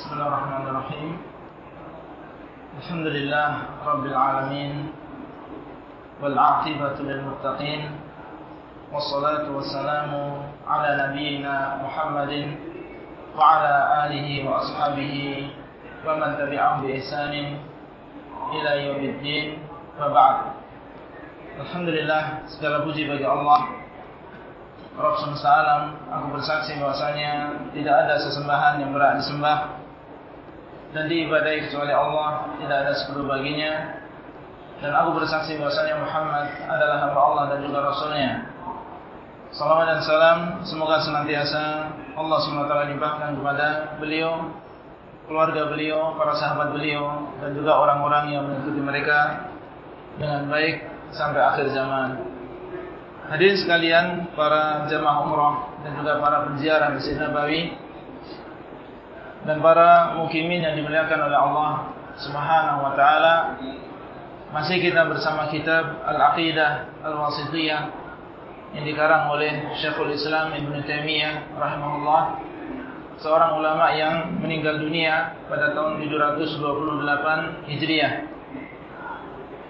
بسم الله الرحمن الرحيم الحمد لله رب العالمين والعاقبة للمتقين والصلاة والسلام على نبينا محمد وعلى آله وأصحابه ومن تبعهم بإحسان إلى يوم الدين وبعد الحمد لله segala puji bagi Allah. Rabb semesta alam, aku bersaksi bahwasanya tidak ada sesembahan yang berhak disembah. Dan diibadahi kecuali Allah, tidak ada sekutu baginya. Dan aku bersaksi bahwasanya Muhammad adalah hamba Allah dan juga Rasulnya. Salawat dan salam semoga senantiasa Allah SWT limpahkan kepada beliau, keluarga beliau, para sahabat beliau dan juga orang-orang yang mengikuti mereka dengan baik sampai akhir zaman. Hadirin sekalian para jemaah umrah dan juga para penziarah Masjid Nabawi dan para mukimin yang dimuliakan oleh Allah Subhanahu wa taala. Masih kita bersama kitab Al-Aqidah Al-Wasithiyah yang dikarang oleh Syekhul Islam Ibn Taimiyah rahimahullah, seorang ulama yang meninggal dunia pada tahun 728 Hijriah.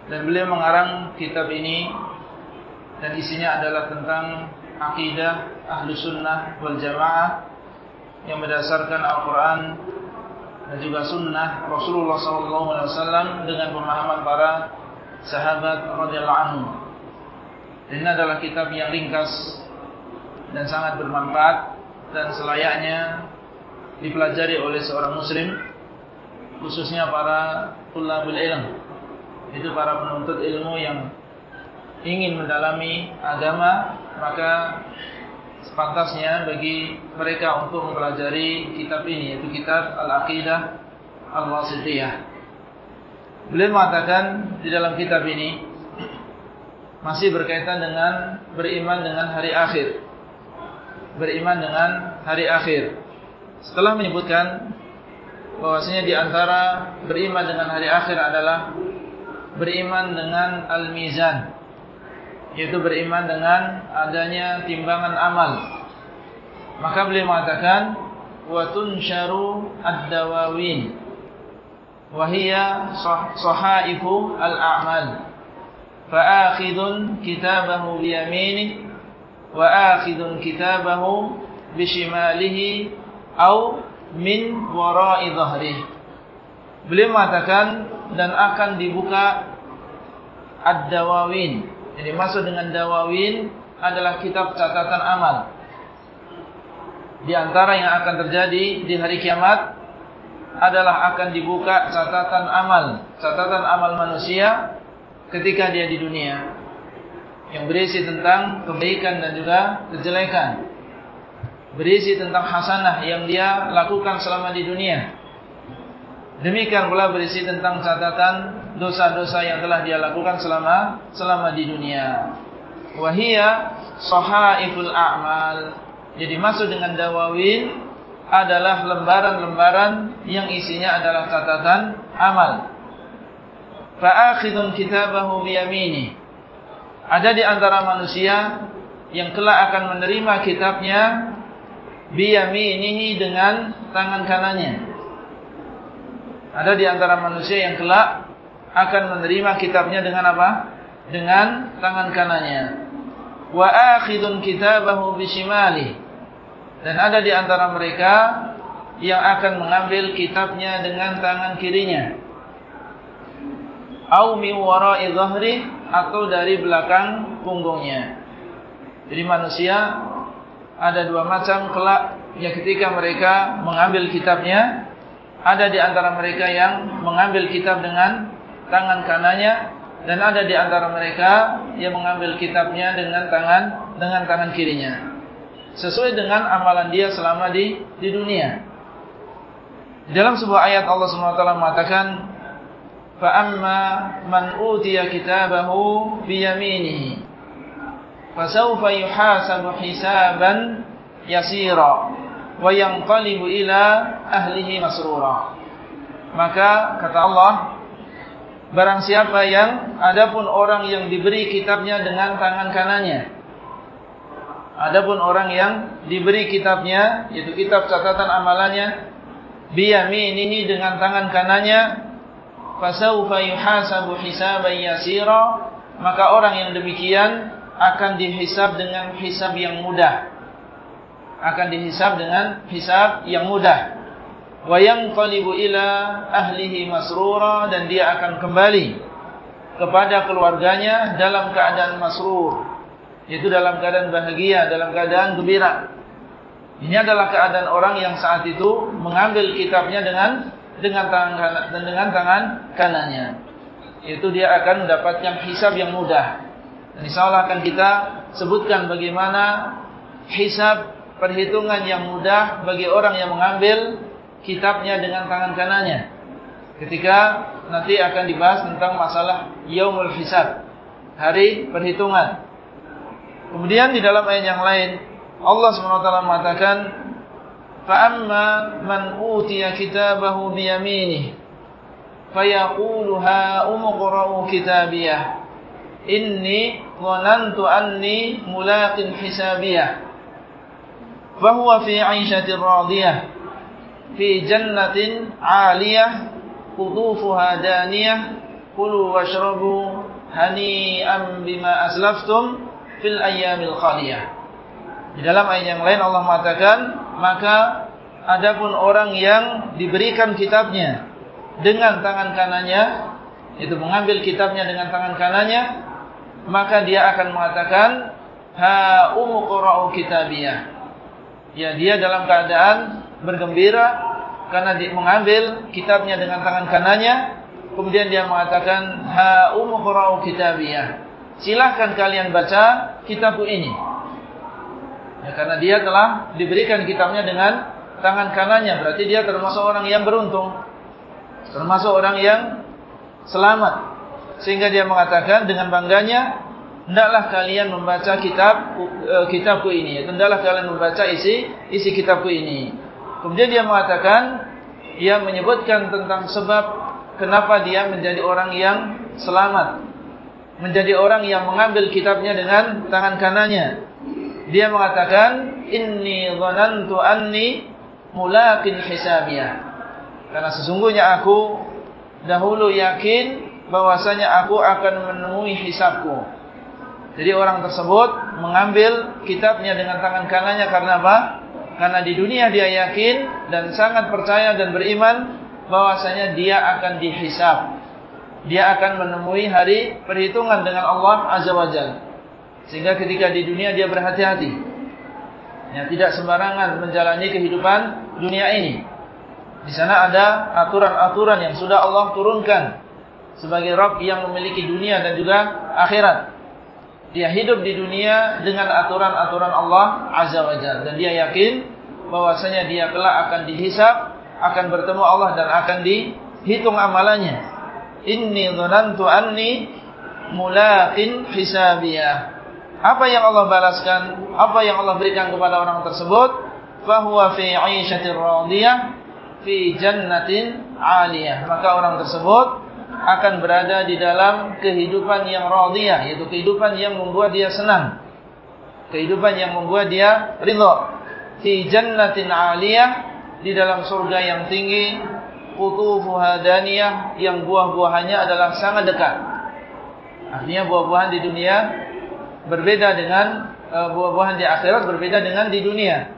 Dan beliau mengarang kitab ini dan isinya adalah tentang akidah ahlu sunnah wal jamaah yang berdasarkan Al-Quran dan juga sunnah Rasulullah SAW dengan pemahaman para sahabat radhiyallahu anhu. Ini adalah kitab yang ringkas dan sangat bermanfaat dan selayaknya dipelajari oleh seorang muslim khususnya para tulabul ilm itu para penuntut ilmu yang ingin mendalami agama maka sepantasnya bagi mereka untuk mempelajari kitab ini yaitu kitab Al-Aqidah Al-Wasithiyah. Beliau mengatakan di dalam kitab ini masih berkaitan dengan beriman dengan hari akhir. Beriman dengan hari akhir. Setelah menyebutkan bahwasanya di antara beriman dengan hari akhir adalah beriman dengan al-mizan yaitu beriman dengan adanya timbangan amal. Maka beliau mengatakan wa tunsharu ad-dawawin wa hiya sahaifu al-a'mal. Fa akhidun kitabahu bi yaminihi wa akhidun kitabahu bi shimalihi aw min wara'i dhahrihi. Beliau mengatakan dan akan dibuka ad-dawawin Jadi maksud dengan dawawin adalah kitab catatan amal. Di antara yang akan terjadi di hari kiamat adalah akan dibuka catatan amal, catatan amal manusia ketika dia di dunia yang berisi tentang kebaikan dan juga kejelekan. Berisi tentang hasanah yang dia lakukan selama di dunia Demikian pula berisi tentang catatan dosa-dosa yang telah dia lakukan selama selama di dunia. Wahia sahaiful a'mal. Jadi maksud dengan dawawin adalah lembaran-lembaran yang isinya adalah catatan amal. Fa'akhidun kitabahu biyamini. Ada di antara manusia yang kelak akan menerima kitabnya biyaminihi dengan tangan kanannya. Ada di antara manusia yang kelak akan menerima kitabnya dengan apa? Dengan tangan kanannya. Wa akhidun kitabahu bishimali. Dan ada di antara mereka yang akan mengambil kitabnya dengan tangan kirinya. Au min wara'i dhahri atau dari belakang punggungnya. Jadi manusia ada dua macam kelak yang ketika mereka mengambil kitabnya ada di antara mereka yang mengambil kitab dengan tangan kanannya dan ada di antara mereka yang mengambil kitabnya dengan tangan dengan tangan kirinya. Sesuai dengan amalan dia selama di di dunia. Dalam sebuah ayat Allah SWT mengatakan fa amma man utiya kitabahu bi yaminihi fa sawfa yuhasabu hisaban yasira wa yanqalibu ila ahlihi masrura. Maka kata Allah, barang siapa yang adapun orang yang diberi kitabnya dengan tangan kanannya. Adapun orang yang diberi kitabnya, yaitu kitab catatan amalannya biyaminihi dengan tangan kanannya fasawfa yuhasabu hisaban yasira maka orang yang demikian akan dihisab dengan hisab yang mudah akan dihisab dengan hisab yang mudah wa yanqalibu ila ahlihi masrura dan dia akan kembali kepada keluarganya dalam keadaan masrur yaitu dalam keadaan bahagia dalam keadaan gembira ini adalah keadaan orang yang saat itu mengambil kitabnya dengan dengan tangan dan dengan tangan kanannya. Itu dia akan mendapatkan hisab yang mudah. Dan insyaallah akan kita sebutkan bagaimana hisab perhitungan yang mudah bagi orang yang mengambil kitabnya dengan tangan kanannya. Ketika nanti akan dibahas tentang masalah yaumul hisab, hari perhitungan. Kemudian di dalam ayat yang lain Allah SWT mengatakan فَأَمَّا مَنْ أُوْتِيَ كِتَابَهُ بِيَمِينِهِ فَيَقُولُ هَا أُمُقْرَأُ كِتَابِيَهِ إِنِّي ظَنَنْتُ أَنِّي مُلَاقٍ حِسَابِيَهِ فَهُوَ فِي عَيْشَةٍ رَاضِيَةٍ fi jannatin aliyah qudufuha daniyah kulu washrabu hani'an bima aslaftum fil ayyamil khaliyah. Di dalam ayat yang lain Allah mengatakan maka adapun orang yang diberikan kitabnya dengan tangan kanannya itu mengambil kitabnya dengan tangan kanannya maka dia akan mengatakan ha umqra'u kitabiyah. Ya dia dalam keadaan bergembira karena dia mengambil kitabnya dengan tangan kanannya, kemudian dia mengatakan, ha umuqra'u kitabiyah. Silahkan kalian baca kitabku ini. Ya, karena dia telah diberikan kitabnya dengan tangan kanannya. Berarti dia termasuk orang yang beruntung. Termasuk orang yang selamat. Sehingga dia mengatakan dengan bangganya, Hendaklah kalian membaca kitab uh, kitabku ini. Hendaklah kalian membaca isi isi kitabku ini. Kemudian dia mengatakan, ia menyebutkan tentang sebab kenapa dia menjadi orang yang selamat. Menjadi orang yang mengambil kitabnya dengan tangan kanannya. Dia mengatakan inni dhanantu anni mulaqin hisabiyah. Karena sesungguhnya aku dahulu yakin bahwasanya aku akan menemui hisabku. Jadi orang tersebut mengambil kitabnya dengan tangan kanannya karena apa karena di dunia dia yakin dan sangat percaya dan beriman bahwasanya dia akan dihisab dia akan menemui hari perhitungan dengan Allah azza wajalla Sehingga ketika di dunia dia berhati-hati. Yang tidak sembarangan menjalani kehidupan dunia ini. Di sana ada aturan-aturan yang sudah Allah turunkan. Sebagai Rabb yang memiliki dunia dan juga akhirat. Dia hidup di dunia dengan aturan-aturan Allah Azza wa Jal. Dan dia yakin bahwasanya dia kelak akan dihisap. Akan bertemu Allah dan akan dihitung amalannya. Inni dhunantu anni mulaqin hisabiyah. Apa yang Allah balaskan, apa yang Allah berikan kepada orang tersebut, fahuwa fi 'aishatir radiyah fi jannatin 'aliyah. Maka orang tersebut akan berada di dalam kehidupan yang radiyah, yaitu kehidupan yang membuat dia senang. Kehidupan yang membuat dia ridha. Fi jannatin 'aliyah di dalam surga yang tinggi, qutufuha daniyah yang buah-buahannya adalah sangat dekat. Artinya buah-buahan di dunia berbeda dengan uh, buah-buahan di akhirat berbeda dengan di dunia.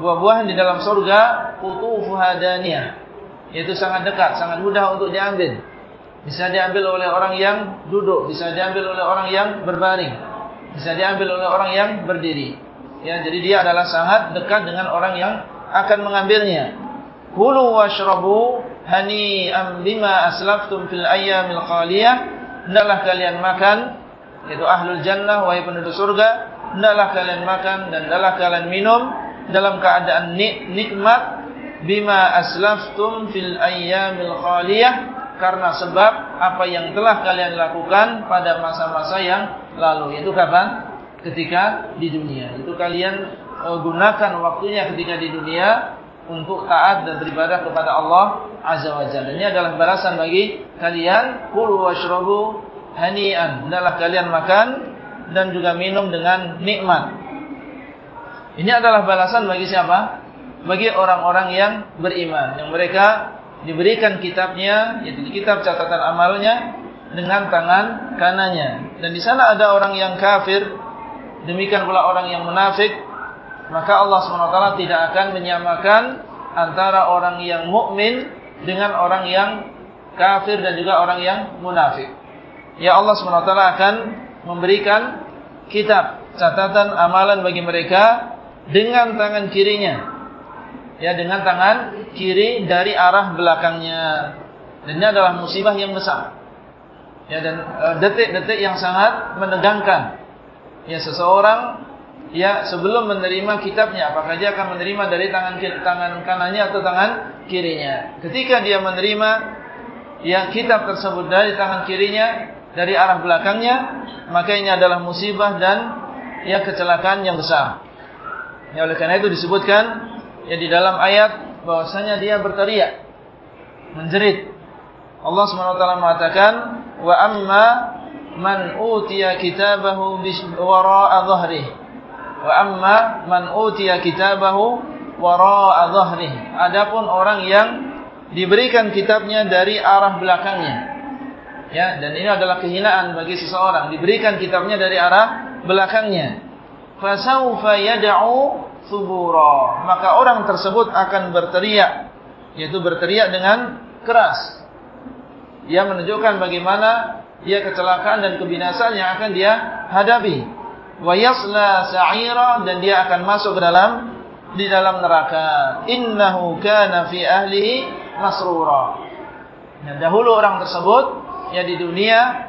Buah-buahan di dalam surga qutufuha daniyah. Yaitu sangat dekat, sangat mudah untuk diambil. Bisa diambil oleh orang yang duduk, bisa diambil oleh orang yang berbaring, bisa diambil oleh orang yang berdiri. Ya, jadi dia adalah sangat dekat dengan orang yang akan mengambilnya. Kulu washrabu hani'an bima aslaftum fil ayyamil khaliyah. Hendaklah kalian makan yaitu ahlul jannah wahai penduduk surga hendaklah kalian makan dan hendaklah kalian minum dalam keadaan nikmat bima aslaftum fil ayyamil khaliyah karena sebab apa yang telah kalian lakukan pada masa-masa yang lalu itu kapan ketika di dunia itu kalian uh, gunakan waktunya ketika di dunia untuk taat dan beribadah kepada Allah azza wajalla ini adalah balasan bagi kalian kulu washrabu hani'an. Hendaklah kalian makan dan juga minum dengan nikmat. Ini adalah balasan bagi siapa? bagi orang-orang yang beriman yang mereka diberikan kitabnya yaitu kitab catatan amalnya dengan tangan kanannya. Dan di sana ada orang yang kafir demikian pula orang yang munafik maka Allah SWT tidak akan menyamakan antara orang yang mukmin dengan orang yang kafir dan juga orang yang munafik. Ya Allah SWT akan memberikan kitab catatan amalan bagi mereka dengan tangan kirinya ya dengan tangan kiri dari arah belakangnya. Dan ini adalah musibah yang besar. Ya dan e, detik-detik yang sangat menegangkan. Ya seseorang ya sebelum menerima kitabnya apakah dia akan menerima dari tangan tangan kanannya atau tangan kirinya. Ketika dia menerima ya kitab tersebut dari tangan kirinya dari arah belakangnya, maka ini adalah musibah dan ya kecelakaan yang besar. Ya oleh karena itu disebutkan ya di dalam ayat bahwasanya dia berteriak menjerit. Allah SWT mengatakan wa amma man utiya kitabahu wara'a dhahrihi. Wa amma man utiya kitabahu wara'a dhahrihi. Adapun orang yang diberikan kitabnya dari arah belakangnya. Ya dan ini adalah kehinaan bagi seseorang. Diberikan kitabnya dari arah belakangnya. Fasaufa yad'u subura. Maka orang tersebut akan berteriak yaitu berteriak dengan keras. Ia menunjukkan bagaimana ia kecelakaan dan kebinasaan yang akan dia hadapi. Wa yasla sa'ira dan dia akan masuk ke dalam di dalam neraka. Innahu kana fi ahlihi masrura. Dan dahulu orang tersebut ya di dunia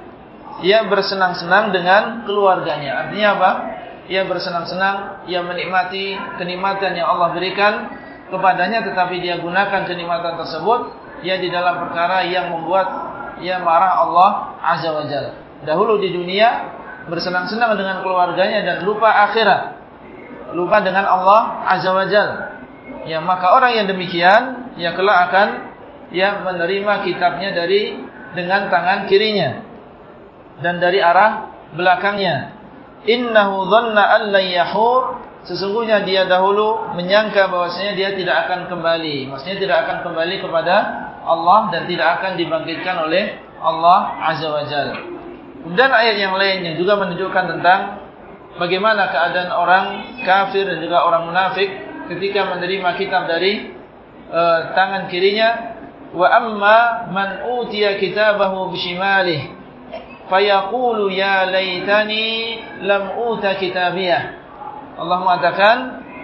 ia bersenang-senang dengan keluarganya. Artinya apa ia bersenang-senang, ia menikmati kenikmatan yang Allah berikan kepadanya tetapi dia gunakan kenikmatan tersebut ia di dalam perkara yang membuat ia marah Allah Azza wa Jalla. Dahulu di dunia bersenang-senang dengan keluarganya dan lupa akhirat. Lupa dengan Allah Azza wa Jalla. Ya maka orang yang demikian ia kelak akan ia menerima kitabnya dari dengan tangan kirinya dan dari arah belakangnya innahu dhanna an la yahur. Sesungguhnya dia dahulu menyangka bahwasanya dia tidak akan kembali. Maksudnya tidak akan kembali kepada Allah dan tidak akan dibangkitkan oleh Allah azza wajalla kemudian ayat yang lain yang juga menunjukkan tentang bagaimana keadaan orang kafir dan juga orang munafik ketika menerima kitab dari uh, tangan kirinya. Wa amma man utiya kitabahu bishimalihi fayaqulu ya laitani lam uta kitabiyah. Allah mengatakan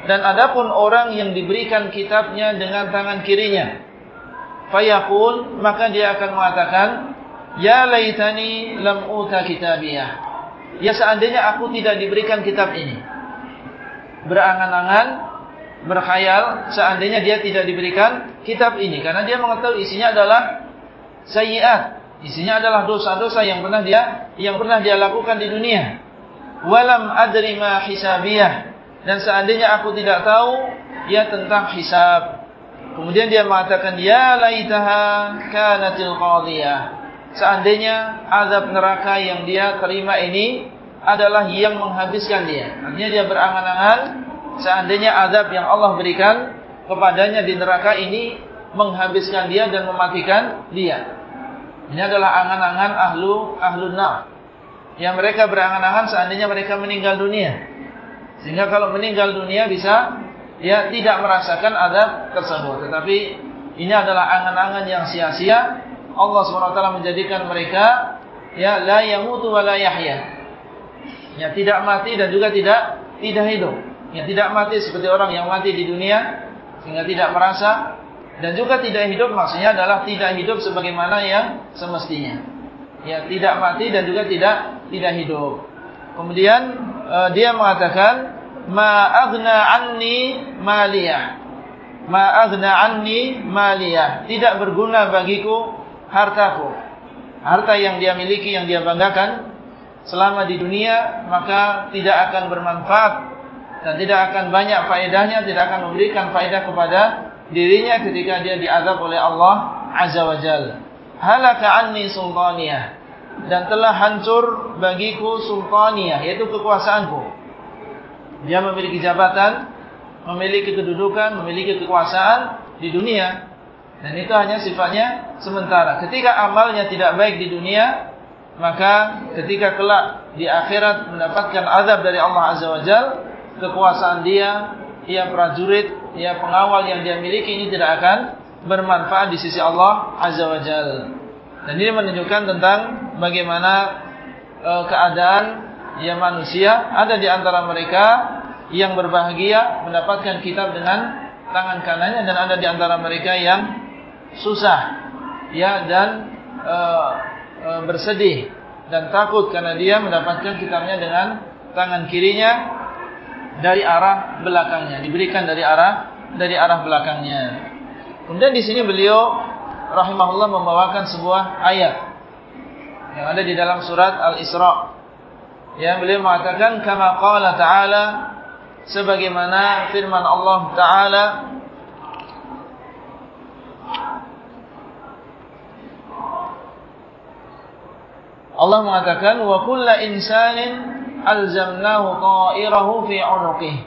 dan adapun orang yang diberikan kitabnya dengan tangan kirinya. Fayaqul maka dia akan mengatakan ya laitani lam uta kitabiyah. Ya seandainya aku tidak diberikan kitab ini. Berangan-angan berkhayal seandainya dia tidak diberikan kitab ini. Karena dia mengetahui isinya adalah sayyiat Isinya adalah dosa-dosa yang pernah dia yang pernah dia lakukan di dunia. Walam adri ma hisabiyah. Dan seandainya aku tidak tahu ya tentang hisab. Kemudian dia mengatakan ya laitaha kanatil qadhiyah. Seandainya azab neraka yang dia terima ini adalah yang menghabiskan dia. Artinya dia berangan-angan seandainya azab yang Allah berikan kepadanya di neraka ini menghabiskan dia dan mematikan dia. Ini adalah angan-angan ahlu ahlu nar. Yang mereka berangan-angan seandainya mereka meninggal dunia. Sehingga kalau meninggal dunia bisa ya tidak merasakan adab tersebut. Tetapi ini adalah angan-angan yang sia-sia. Allah SWT menjadikan mereka ya la yamutu wa la yahya. Ya tidak mati dan juga tidak tidak hidup. Ya tidak mati seperti orang yang mati di dunia sehingga tidak merasa dan juga tidak hidup maksudnya adalah tidak hidup sebagaimana yang semestinya. Ya, tidak mati dan juga tidak tidak hidup. Kemudian uh, dia mengatakan ma aghna anni maliyah. Ma aghna anni maliyah. Tidak berguna bagiku hartaku. Harta yang dia miliki yang dia banggakan selama di dunia maka tidak akan bermanfaat dan tidak akan banyak faedahnya, tidak akan memberikan faedah kepada dirinya ketika dia diazab oleh Allah Azza wa Jal. Halaka anni sultaniyah. Dan telah hancur bagiku sultaniyah, yaitu kekuasaanku. Dia memiliki jabatan, memiliki kedudukan, memiliki kekuasaan di dunia. Dan itu hanya sifatnya sementara. Ketika amalnya tidak baik di dunia, maka ketika kelak di akhirat mendapatkan azab dari Allah Azza wa Jal, kekuasaan dia, ia prajurit, ia pengawal yang dia miliki ini tidak akan bermanfaat di sisi Allah Azza wa Jal. Dan ini menunjukkan tentang bagaimana e, keadaan yang manusia ada di antara mereka yang berbahagia mendapatkan kitab dengan tangan kanannya dan ada di antara mereka yang susah ya dan e, e, bersedih dan takut karena dia mendapatkan kitabnya dengan tangan kirinya dari arah belakangnya diberikan dari arah dari arah belakangnya. Kemudian di sini beliau rahimahullah membawakan sebuah ayat yang ada di dalam surat Al-Isra. Yang beliau mengatakan kama qala ta'ala sebagaimana firman Allah taala Allah mengatakan wa kullu insanin alzamnahu ta'irahu fi 'unuqihi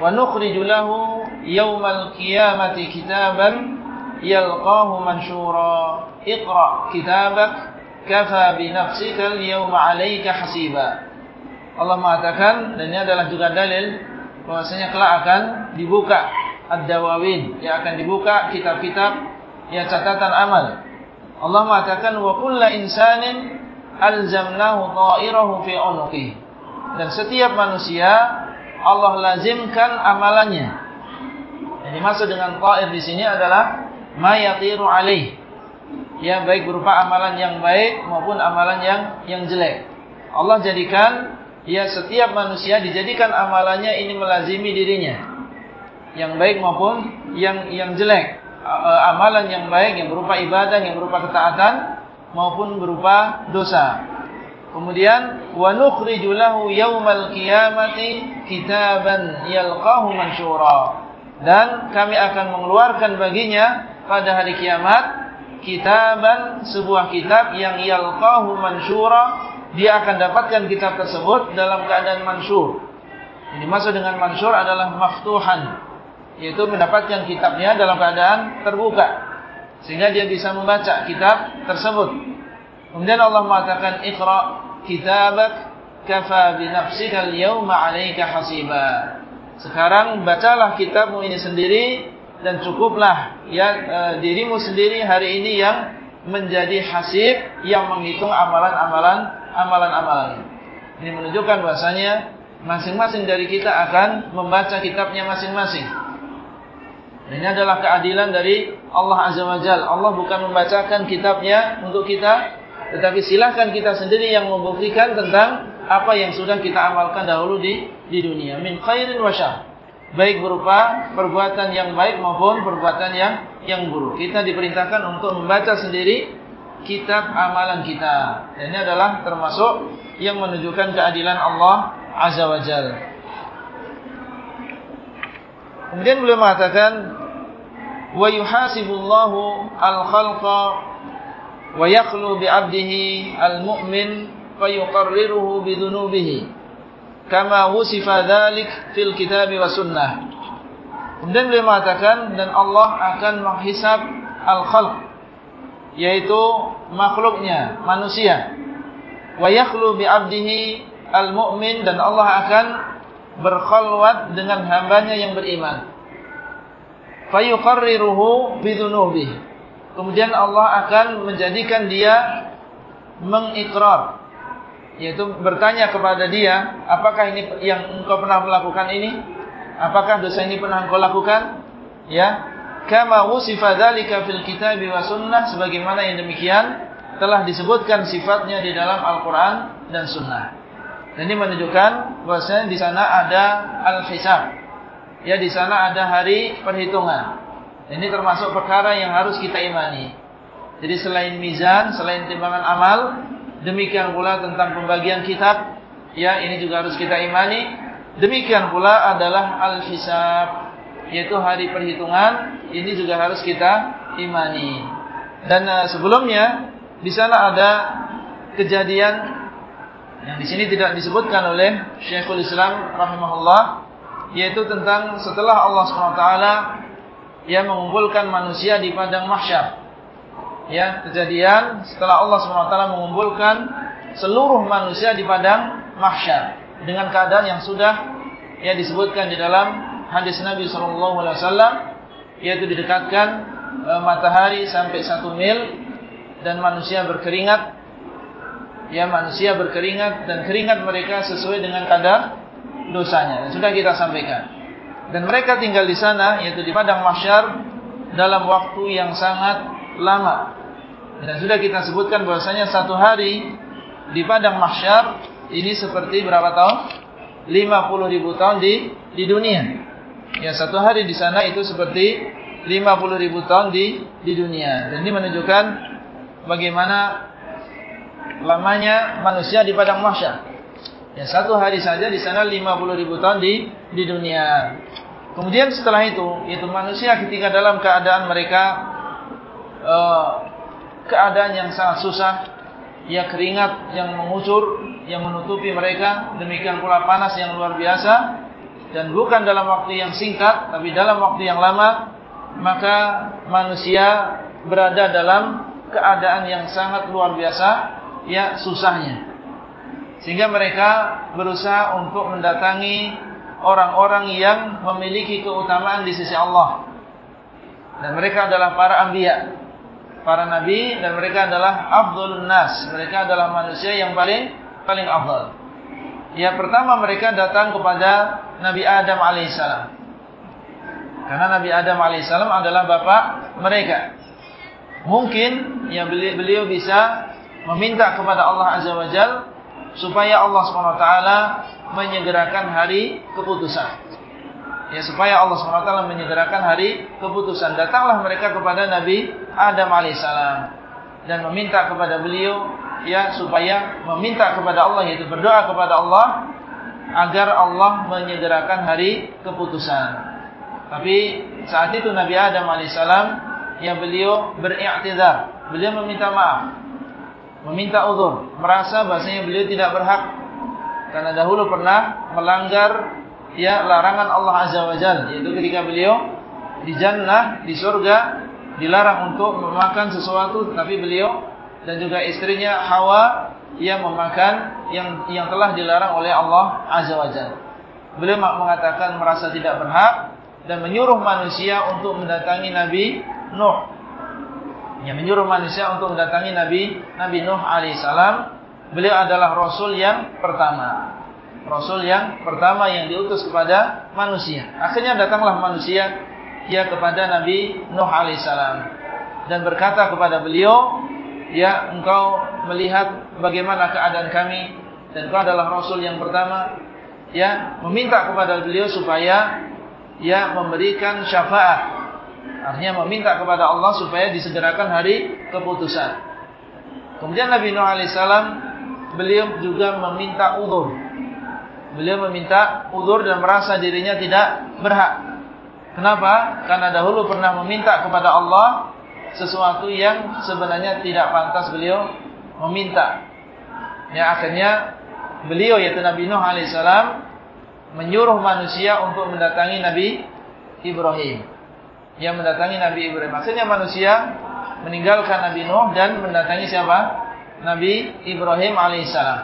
wa nukhriju lahu yawmal qiyamati kitaban yalqahu manshura iqra kitabak kafa bi nafsika al-yawma 'alayka hasiba Allah mengatakan dan ini adalah juga dalil bahwasanya kelak akan dibuka ad-dawawin. Yang akan dibuka kitab-kitab yang catatan amal. Allah mengatakan wa kullu insanin alzamnahu ta'irahu fi unuqi. Dan setiap manusia Allah lazimkan amalannya. Yang dimaksud dengan ta'ir di sini adalah ma yatiru alaih. Ya baik berupa amalan yang baik maupun amalan yang yang jelek. Allah jadikan ya setiap manusia dijadikan amalannya ini melazimi dirinya. Yang baik maupun yang yang jelek. Amalan yang baik yang berupa ibadah yang berupa ketaatan maupun berupa dosa. Kemudian wa nukhriju lahu yaumal qiyamati kitaban yalqahu mansyura. Dan kami akan mengeluarkan baginya pada hari kiamat kitaban sebuah kitab yang yalqahu mansyura. Dia akan dapatkan kitab tersebut dalam keadaan mansyur. Ini maksud dengan mansyur adalah maftuhan. Yaitu mendapatkan kitabnya dalam keadaan terbuka sehingga dia bisa membaca kitab tersebut. Kemudian Allah mengatakan Iqra kitabak kafa bi nafsika al-yawma 'alayka hasiba. Sekarang bacalah kitabmu ini sendiri dan cukuplah ya e, dirimu sendiri hari ini yang menjadi hasib yang menghitung amalan-amalan amalan-amalan. Ini menunjukkan bahasanya masing-masing dari kita akan membaca kitabnya masing-masing. Ini adalah keadilan dari Allah Azza wa Jal. Allah bukan membacakan kitabnya untuk kita. Tetapi silahkan kita sendiri yang membuktikan tentang apa yang sudah kita amalkan dahulu di di dunia. Min khairin wa syah. Baik berupa perbuatan yang baik maupun perbuatan yang yang buruk. Kita diperintahkan untuk membaca sendiri kitab amalan kita. Dan ini adalah termasuk yang menunjukkan keadilan Allah Azza wa Jal. Kemudian beliau mengatakan wa yuhasibullahu al-khalqa bi fa yuqarriruhu bi dhunubihi kama wusifa dhalik fil kitab wa sunnah kemudian beliau mengatakan dan Allah akan menghisab al-khalq yaitu makhluknya manusia. Wa yakhlu bi 'abdihi al-mu'min dan Allah akan berkhalwat dengan hambanya yang beriman. Fayuqarriruhu bidzunubi. Kemudian Allah akan menjadikan dia mengikrar yaitu bertanya kepada dia, apakah ini yang engkau pernah melakukan ini? Apakah dosa ini pernah engkau lakukan? Ya. Kama wusifa dzalika fil kitab wa sunnah sebagaimana yang demikian telah disebutkan sifatnya di dalam Al-Qur'an dan sunnah. Dan ini menunjukkan bahwasanya di sana ada al-hisab ya di sana ada hari perhitungan. Ini termasuk perkara yang harus kita imani. Jadi selain mizan, selain timbangan amal, demikian pula tentang pembagian kitab, ya ini juga harus kita imani. Demikian pula adalah al-hisab, yaitu hari perhitungan, ini juga harus kita imani. Dan uh, sebelumnya di sana ada kejadian yang di sini tidak disebutkan oleh Syekhul Islam rahimahullah yaitu tentang setelah Allah SWT yang mengumpulkan manusia di padang mahsyar. Ya, kejadian setelah Allah SWT mengumpulkan seluruh manusia di padang mahsyar dengan keadaan yang sudah ya disebutkan di dalam hadis Nabi SAW yaitu didekatkan e, matahari sampai satu mil dan manusia berkeringat. Ya manusia berkeringat dan keringat mereka sesuai dengan kadar dosanya. Sudah kita sampaikan dan mereka tinggal di sana yaitu di padang mahsyar dalam waktu yang sangat lama dan sudah kita sebutkan bahwasanya satu hari di padang mahsyar ini seperti berapa tahun 50 ribu tahun di di dunia. Ya satu hari di sana itu seperti 50 ribu tahun di di dunia. Dan ini menunjukkan bagaimana lamanya manusia di padang mahsyar. Ya satu hari saja di sana 50 ribu tahun di di dunia. Kemudian setelah itu, itu manusia ketika dalam keadaan mereka uh, keadaan yang sangat susah, ya keringat yang mengucur, yang menutupi mereka demikian pula panas yang luar biasa dan bukan dalam waktu yang singkat tapi dalam waktu yang lama maka manusia berada dalam keadaan yang sangat luar biasa ya susahnya. Sehingga mereka berusaha untuk mendatangi orang-orang yang memiliki keutamaan di sisi Allah dan mereka adalah para anbiya para nabi dan mereka adalah afdhalun nas mereka adalah manusia yang paling paling afdal. Yang pertama mereka datang kepada Nabi Adam alaihissalam. Karena Nabi Adam alaihissalam adalah bapak mereka. Mungkin ya beliau bisa meminta kepada Allah azza wajal supaya Allah swt menyegerakan hari keputusan. Ya supaya Allah swt menyegerakan hari keputusan. Datanglah mereka kepada Nabi Adam alaihissalam dan meminta kepada beliau ya supaya meminta kepada Allah yaitu berdoa kepada Allah agar Allah menyegerakan hari keputusan. Tapi saat itu Nabi Adam alaihissalam yang beliau beriktidar, beliau meminta maaf, meminta uzur, merasa bahasanya beliau tidak berhak karena dahulu pernah melanggar ya larangan Allah azza wajalla yaitu ketika beliau di jannah di surga dilarang untuk memakan sesuatu tapi beliau dan juga istrinya Hawa yang memakan yang yang telah dilarang oleh Allah Azza wa Jalla. Beliau mengatakan merasa tidak berhak dan menyuruh manusia untuk mendatangi Nabi Nuh. Yang menyuruh manusia untuk mendatangi Nabi Nabi Nuh alaihissalam. Beliau adalah Rasul yang pertama. Rasul yang pertama yang diutus kepada manusia. Akhirnya datanglah manusia ya kepada Nabi Nuh alaihissalam dan berkata kepada beliau, ya engkau melihat bagaimana keadaan kami dan engkau adalah rasul yang pertama ya meminta kepada beliau supaya ya memberikan syafaat artinya meminta kepada Allah supaya disegerakan hari keputusan kemudian Nabi Nuh alaihissalam beliau juga meminta udur beliau meminta udur dan merasa dirinya tidak berhak kenapa karena dahulu pernah meminta kepada Allah sesuatu yang sebenarnya tidak pantas beliau meminta. Ya akhirnya beliau yaitu Nabi Nuh alaihissalam menyuruh manusia untuk mendatangi Nabi Ibrahim. Yang mendatangi Nabi Ibrahim. Akhirnya manusia meninggalkan Nabi Nuh dan mendatangi siapa? Nabi Ibrahim alaihissalam.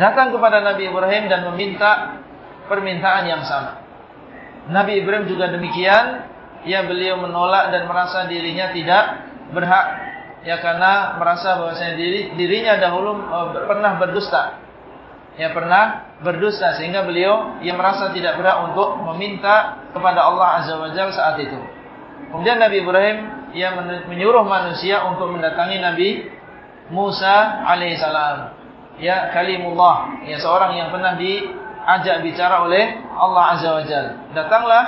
Datang kepada Nabi Ibrahim dan meminta permintaan yang sama. Nabi Ibrahim juga demikian ya beliau menolak dan merasa dirinya tidak berhak ya karena merasa bahwasanya diri dirinya dahulu uh, pernah berdusta ya pernah berdusta sehingga beliau yang merasa tidak berhak untuk meminta kepada Allah azza wajalla saat itu kemudian Nabi Ibrahim ia menyuruh manusia untuk mendatangi Nabi Musa alaihissalam ya kalimullah ya seorang yang pernah diajak bicara oleh Allah azza wajalla datanglah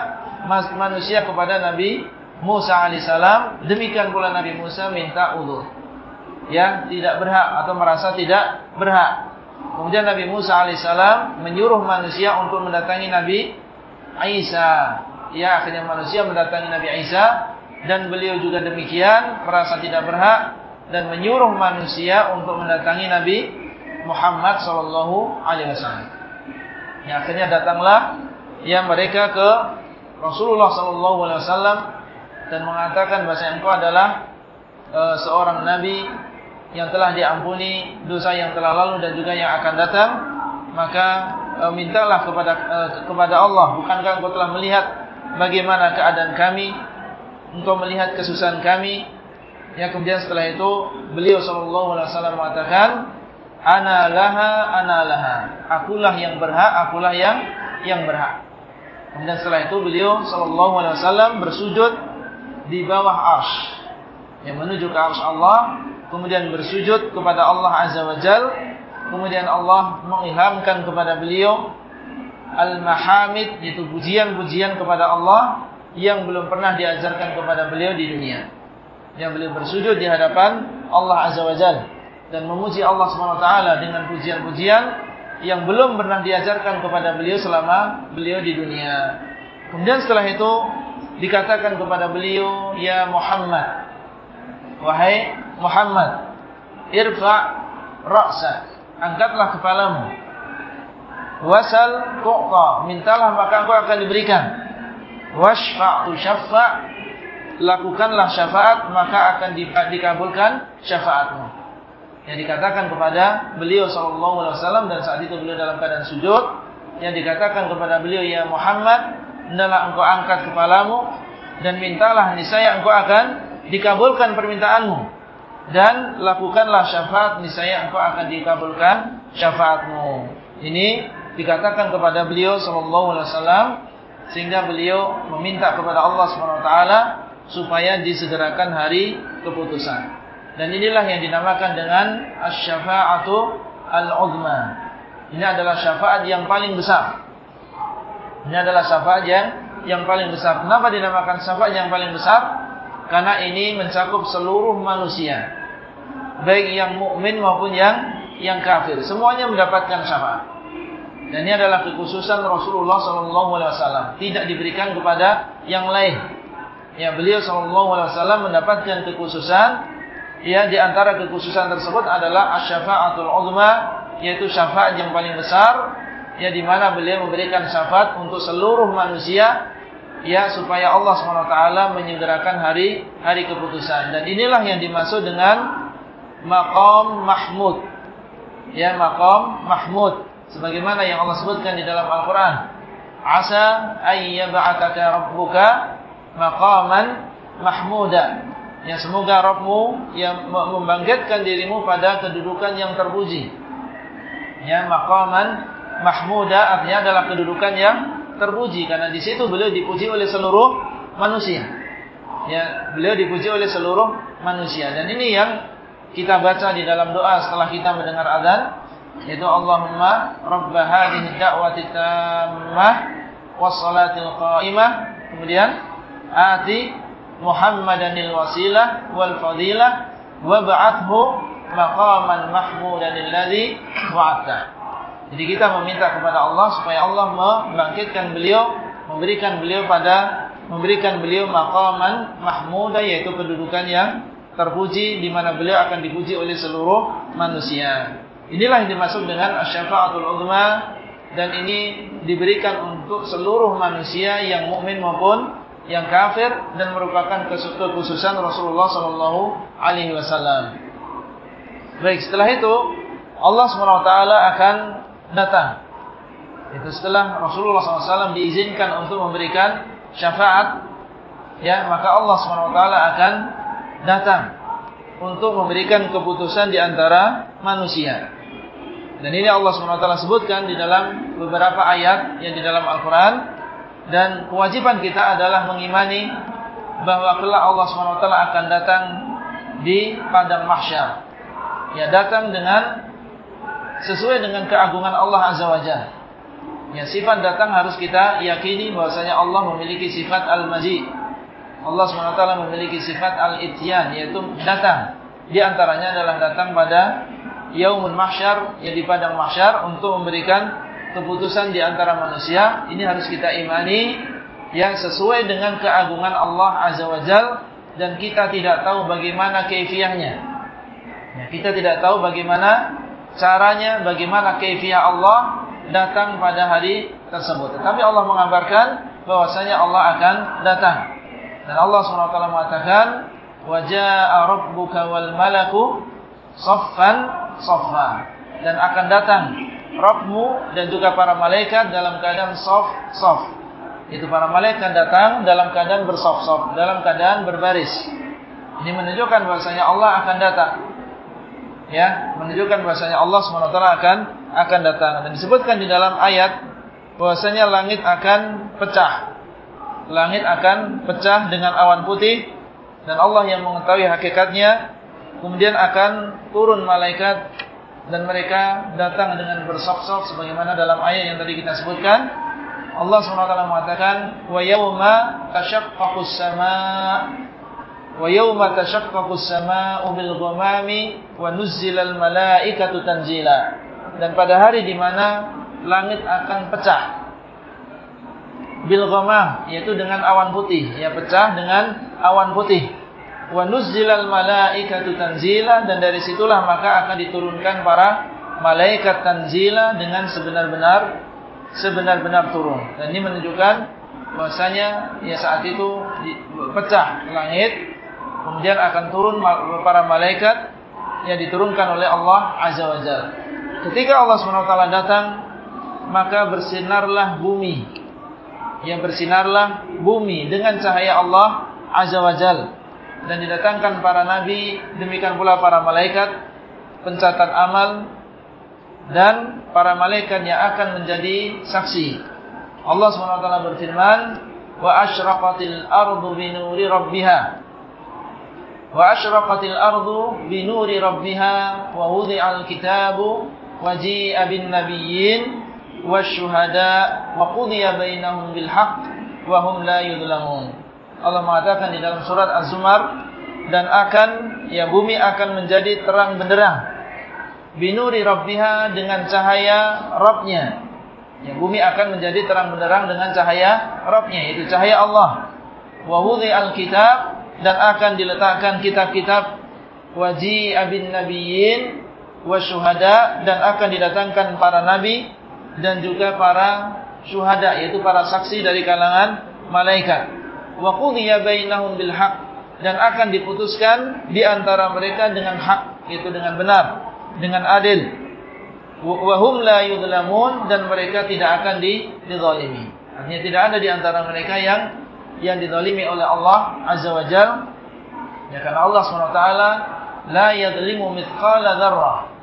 manusia kepada Nabi Musa alaihissalam. Demikian pula Nabi Musa minta udur. Ya, tidak berhak atau merasa tidak berhak. Kemudian Nabi Musa alaihissalam menyuruh manusia untuk mendatangi Nabi Isa. Ya, akhirnya manusia mendatangi Nabi Isa dan beliau juga demikian merasa tidak berhak dan menyuruh manusia untuk mendatangi Nabi Muhammad sallallahu alaihi wasallam. Ya, akhirnya datanglah yang mereka ke Rasulullah sallallahu alaihi wasallam dan mengatakan bahasa engkau adalah uh, seorang nabi yang telah diampuni dosa yang telah lalu dan juga yang akan datang. Maka uh, mintalah kepada uh, kepada Allah bukankah engkau telah melihat bagaimana keadaan kami? Untuk melihat kesusahan kami yang kemudian setelah itu beliau sallallahu alaihi wasallam mengatakan ana laha ana laha akulah yang berhak akulah yang yang berhak Kemudian setelah itu beliau sallallahu alaihi wasallam bersujud di bawah arsy. Yang menuju ke arsy Allah, kemudian bersujud kepada Allah Azza wa Jal. Kemudian Allah mengilhamkan kepada beliau al-mahamid yaitu pujian-pujian kepada Allah yang belum pernah diajarkan kepada beliau di dunia. Yang beliau bersujud di hadapan Allah Azza wa Jal dan memuji Allah Subhanahu wa taala dengan pujian-pujian yang belum pernah diajarkan kepada beliau selama beliau di dunia. Kemudian setelah itu dikatakan kepada beliau, Ya Muhammad, Wahai Muhammad, Irfa' ra'sa, angkatlah kepalamu. Wasal tu'ta, mintalah maka engkau akan diberikan. Washfa'u syaffa' lakukanlah syafaat maka akan dikabulkan syafaatmu. Yang dikatakan kepada beliau sallallahu alaihi wasallam dan saat itu beliau dalam keadaan sujud yang dikatakan kepada beliau ya Muhammad hendaklah engkau angkat kepalamu dan mintalah niscaya engkau akan dikabulkan permintaanmu. Dan lakukanlah syafaat niscaya engkau akan dikabulkan syafaatmu. Ini dikatakan kepada beliau sallallahu alaihi wasallam sehingga beliau meminta kepada Allah Subhanahu wa taala supaya disegerakan hari keputusan dan inilah yang dinamakan dengan asy-syafa'atu al-'uzma. Ini adalah syafaat yang paling besar. Ini adalah syafaat yang yang paling besar. Kenapa dinamakan syafaat yang paling besar? Karena ini mencakup seluruh manusia. Baik yang mukmin maupun yang yang kafir, semuanya mendapatkan syafaat. Dan ini adalah kekhususan Rasulullah wasallam, tidak diberikan kepada yang lain. Ya, beliau sallallahu alaihi mendapatkan kekhususan Ya, di antara kekhususan tersebut adalah asy-syafa'atul 'uzma, yaitu syafaat yang paling besar, ya di mana beliau memberikan syafaat untuk seluruh manusia ya supaya Allah SWT menyegerakan hari hari keputusan. Dan inilah yang dimaksud dengan maqam mahmud. Ya, maqam mahmud sebagaimana yang Allah sebutkan di dalam Al-Qur'an. Asa ayyab'ataka rabbuka maqaman mahmuda. Yang semoga Rabbmu yang membangkitkan dirimu pada kedudukan yang terpuji. Ya, maqaman mahmuda artinya adalah kedudukan yang terpuji karena di situ beliau dipuji oleh seluruh manusia. Ya, beliau dipuji oleh seluruh manusia dan ini yang kita baca di dalam doa setelah kita mendengar azan yaitu Allahumma rabb hadhihi da'wati tammah was salatil qa'imah kemudian ati Muhammadanil wasilah wal fadilah wa ba'athu maqaman mahmudan alladhi wa'ata. Jadi kita meminta kepada Allah supaya Allah membangkitkan beliau, memberikan beliau pada memberikan beliau maqaman mahmuda yaitu kedudukan yang terpuji di mana beliau akan dipuji oleh seluruh manusia. Inilah yang dimaksud dengan asy-syafa'atul dan ini diberikan untuk seluruh manusia yang mukmin maupun yang kafir dan merupakan kekhususan Rasulullah sallallahu alaihi wasallam. Baik, setelah itu Allah SWT akan datang. Itu setelah Rasulullah SAW diizinkan untuk memberikan syafaat, ya maka Allah SWT akan datang untuk memberikan keputusan di antara manusia. Dan ini Allah SWT sebutkan di dalam beberapa ayat yang di dalam Al-Quran dan kewajiban kita adalah mengimani bahawa kelak Allah SWT akan datang di padang mahsyar. Ya datang dengan sesuai dengan keagungan Allah Azza wa Jalla. Ya sifat datang harus kita yakini bahwasanya Allah memiliki sifat al-maji. Allah SWT memiliki sifat al-ityan yaitu datang. Di antaranya adalah datang pada yaumul mahsyar ya di padang mahsyar untuk memberikan keputusan di antara manusia ini harus kita imani yang sesuai dengan keagungan Allah Azza wa Jal dan kita tidak tahu bagaimana keifiyahnya ya, kita tidak tahu bagaimana caranya, bagaimana keifiyah Allah datang pada hari tersebut. Tetapi Allah mengabarkan bahwasanya Allah akan datang. Dan Allah SWT mengatakan, وَجَاءَ رَبُّكَ wal malaku صَفًّا. Dan akan datang Rabbmu dan juga para malaikat dalam keadaan soft-soft. Itu para malaikat datang dalam keadaan bersoft-soft, dalam keadaan berbaris. Ini menunjukkan bahwasanya Allah akan datang. Ya, menunjukkan bahwasanya Allah SWT akan akan datang. Dan disebutkan di dalam ayat bahwasanya langit akan pecah. Langit akan pecah dengan awan putih dan Allah yang mengetahui hakikatnya. Kemudian akan turun malaikat dan mereka datang dengan bersop-sop sebagaimana dalam ayat yang tadi kita sebutkan. Allah SWT mengatakan wa yauma tashaqqaqus samaa wa yawma tashaqqaqus samaa'u bil ghamami wa nuzzilal malaa'ikatu tanzila. Dan pada hari di mana langit akan pecah. Bil ghamam yaitu dengan awan putih. Ya pecah dengan awan putih wa nuzzilal malaa'ikatu tanzila dan dari situlah maka akan diturunkan para malaikat tanzila dengan sebenar-benar sebenar-benar turun dan ini menunjukkan bahwasanya ya saat itu pecah langit kemudian akan turun para malaikat yang diturunkan oleh Allah Azza wa Jalla. Ketika Allah SWT datang, maka bersinarlah bumi. Yang bersinarlah bumi dengan cahaya Allah Azza wa Jalla dan didatangkan para nabi demikian pula para malaikat pencatat amal dan para malaikat yang akan menjadi saksi. Allah SWT berfirman wa asyraqatil ardu bi nuri rabbiha. Wa asyraqatil ardu bi nuri rabbiha wa wudi'al kitabu waji'a bin nabiyyin wasyuhada wa qudiya bainahum bil haqq wa hum la yudlamun Allah mengatakan di dalam surat Az-Zumar dan akan ya bumi akan menjadi terang benderang. Binuri rabbiha dengan cahaya Rabbnya. Ya bumi akan menjadi terang benderang dengan cahaya Rabbnya itu cahaya Allah. Wa wudhi al-kitab dan akan diletakkan kitab-kitab waji abin nabiyyin wasyuhada dan akan didatangkan para nabi dan juga para syuhada yaitu para saksi dari kalangan malaikat bainahum bil haqq. Dan akan diputuskan di antara mereka dengan hak yaitu dengan benar dengan adil. Wa hum la yudlamun dan mereka tidak akan dizalimi. Artinya tidak ada di antara mereka yang yang didolimi oleh Allah Azza wa Jal. Ya karena Allah SWT la yadlimu mithqala dharrah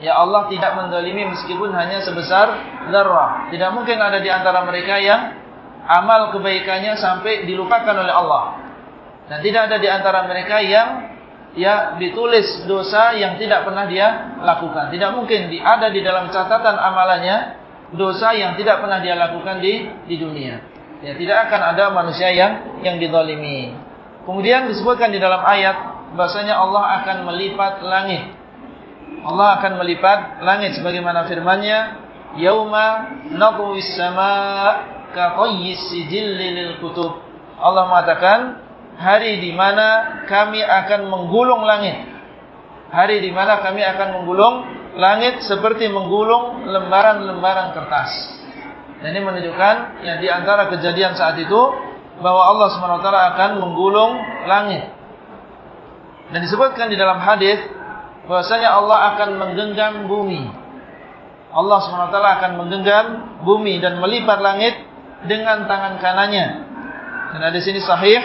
ya Allah tidak mendolimi meskipun hanya sebesar dharrah tidak mungkin ada di antara mereka yang amal kebaikannya sampai dilupakan oleh Allah dan tidak ada di antara mereka yang ya ditulis dosa yang tidak pernah dia lakukan tidak mungkin ada di dalam catatan amalannya dosa yang tidak pernah dia lakukan di di dunia Ya, tidak akan ada manusia yang yang dizalimi. Kemudian disebutkan di dalam ayat bahasanya Allah akan melipat langit. Allah akan melipat langit sebagaimana firman-Nya, "Yauma nadwis samaa ka tayyis sijilli lil kutub." Allah mengatakan hari di mana kami akan menggulung langit. Hari di mana kami akan menggulung langit seperti menggulung lembaran-lembaran kertas. Dan ini menunjukkan yang di antara kejadian saat itu bahwa Allah SWT akan menggulung langit. Dan disebutkan di dalam hadis bahwasanya Allah akan menggenggam bumi. Allah SWT akan menggenggam bumi dan melipat langit dengan tangan kanannya. Dan ada sini sahih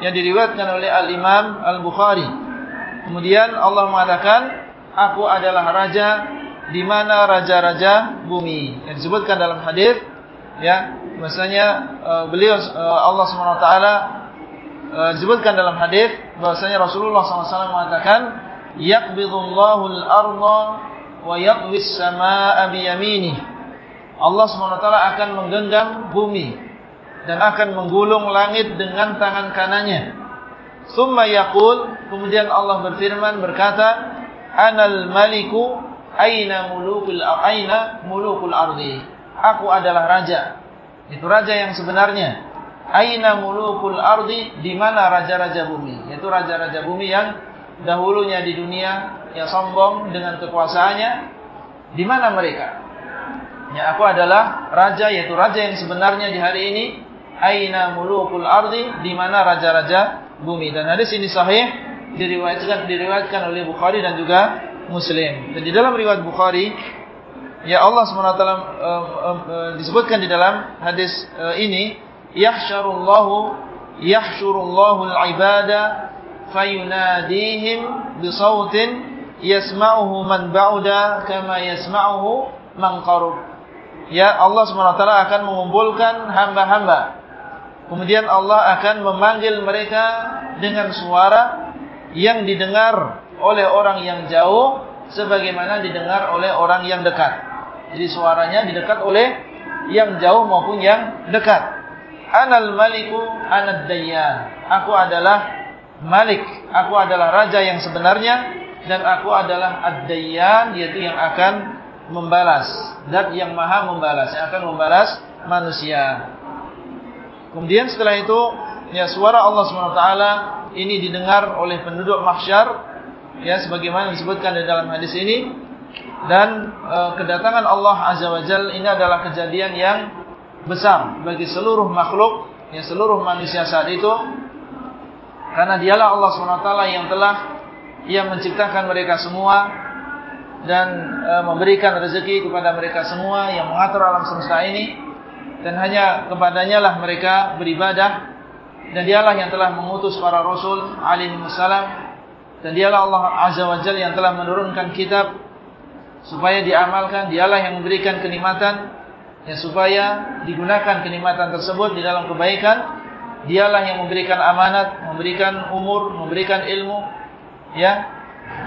yang diriwayatkan oleh Al-Imam Al-Bukhari. Kemudian Allah mengatakan, Aku adalah raja di mana raja-raja bumi. Yang disebutkan dalam hadis ya maksudnya uh, beliau uh, Allah SWT uh, disebutkan dalam hadis bahwasanya Rasulullah SAW mengatakan yaqbidullahu al-ardha wa yaqwis samaa bi yaminih Allah SWT akan menggenggam bumi dan akan menggulung langit dengan tangan kanannya summa yaqul kemudian Allah berfirman berkata anal maliku aina mulukul aina mulukul ardi aku adalah raja. Itu raja yang sebenarnya. Aina mulukul ardi di mana raja-raja bumi? Yaitu raja-raja bumi yang dahulunya di dunia yang sombong dengan kekuasaannya. Di mana mereka? Ya, aku adalah raja yaitu raja yang sebenarnya di hari ini. Aina mulukul ardi di mana raja-raja bumi. Dan hadis ini sahih diriwayatkan diriwayatkan oleh Bukhari dan juga Muslim. Dan di dalam riwayat Bukhari ya Allah SWT uh, uh, uh, disebutkan di dalam hadis uh, ini yahsyarullahu yahsyurullahu al-ibada fayunadihim bisautin yasma'uhu man ba'uda kama yasma'uhu man qarub ya Allah SWT akan mengumpulkan hamba-hamba. Kemudian Allah akan memanggil mereka dengan suara yang didengar oleh orang yang jauh sebagaimana didengar oleh orang yang dekat. Jadi suaranya didekat oleh yang jauh maupun yang dekat. Anal maliku anad dayyan. Aku adalah malik, aku adalah raja yang sebenarnya dan aku adalah ad-dayyan yaitu yang akan membalas. Zat yang maha membalas yang akan membalas manusia. Kemudian setelah itu ya suara Allah SWT ini didengar oleh penduduk mahsyar ya sebagaimana disebutkan di dalam hadis ini. Dan e, kedatangan Allah Azza wa Jal ini adalah kejadian yang besar bagi seluruh makhluk ya seluruh manusia saat itu. Karena dialah Allah SWT yang telah yang menciptakan mereka semua dan e, memberikan rezeki kepada mereka semua yang mengatur alam semesta ini. Dan hanya kepadanya lah mereka beribadah. Dan dialah yang telah mengutus para rasul alaihi wasallam dan dialah Allah azza wajalla yang telah menurunkan kitab supaya diamalkan. Dialah yang memberikan kenikmatan. Ya supaya digunakan kenikmatan tersebut di dalam kebaikan. Dialah yang memberikan amanat memberikan umur memberikan ilmu. Ya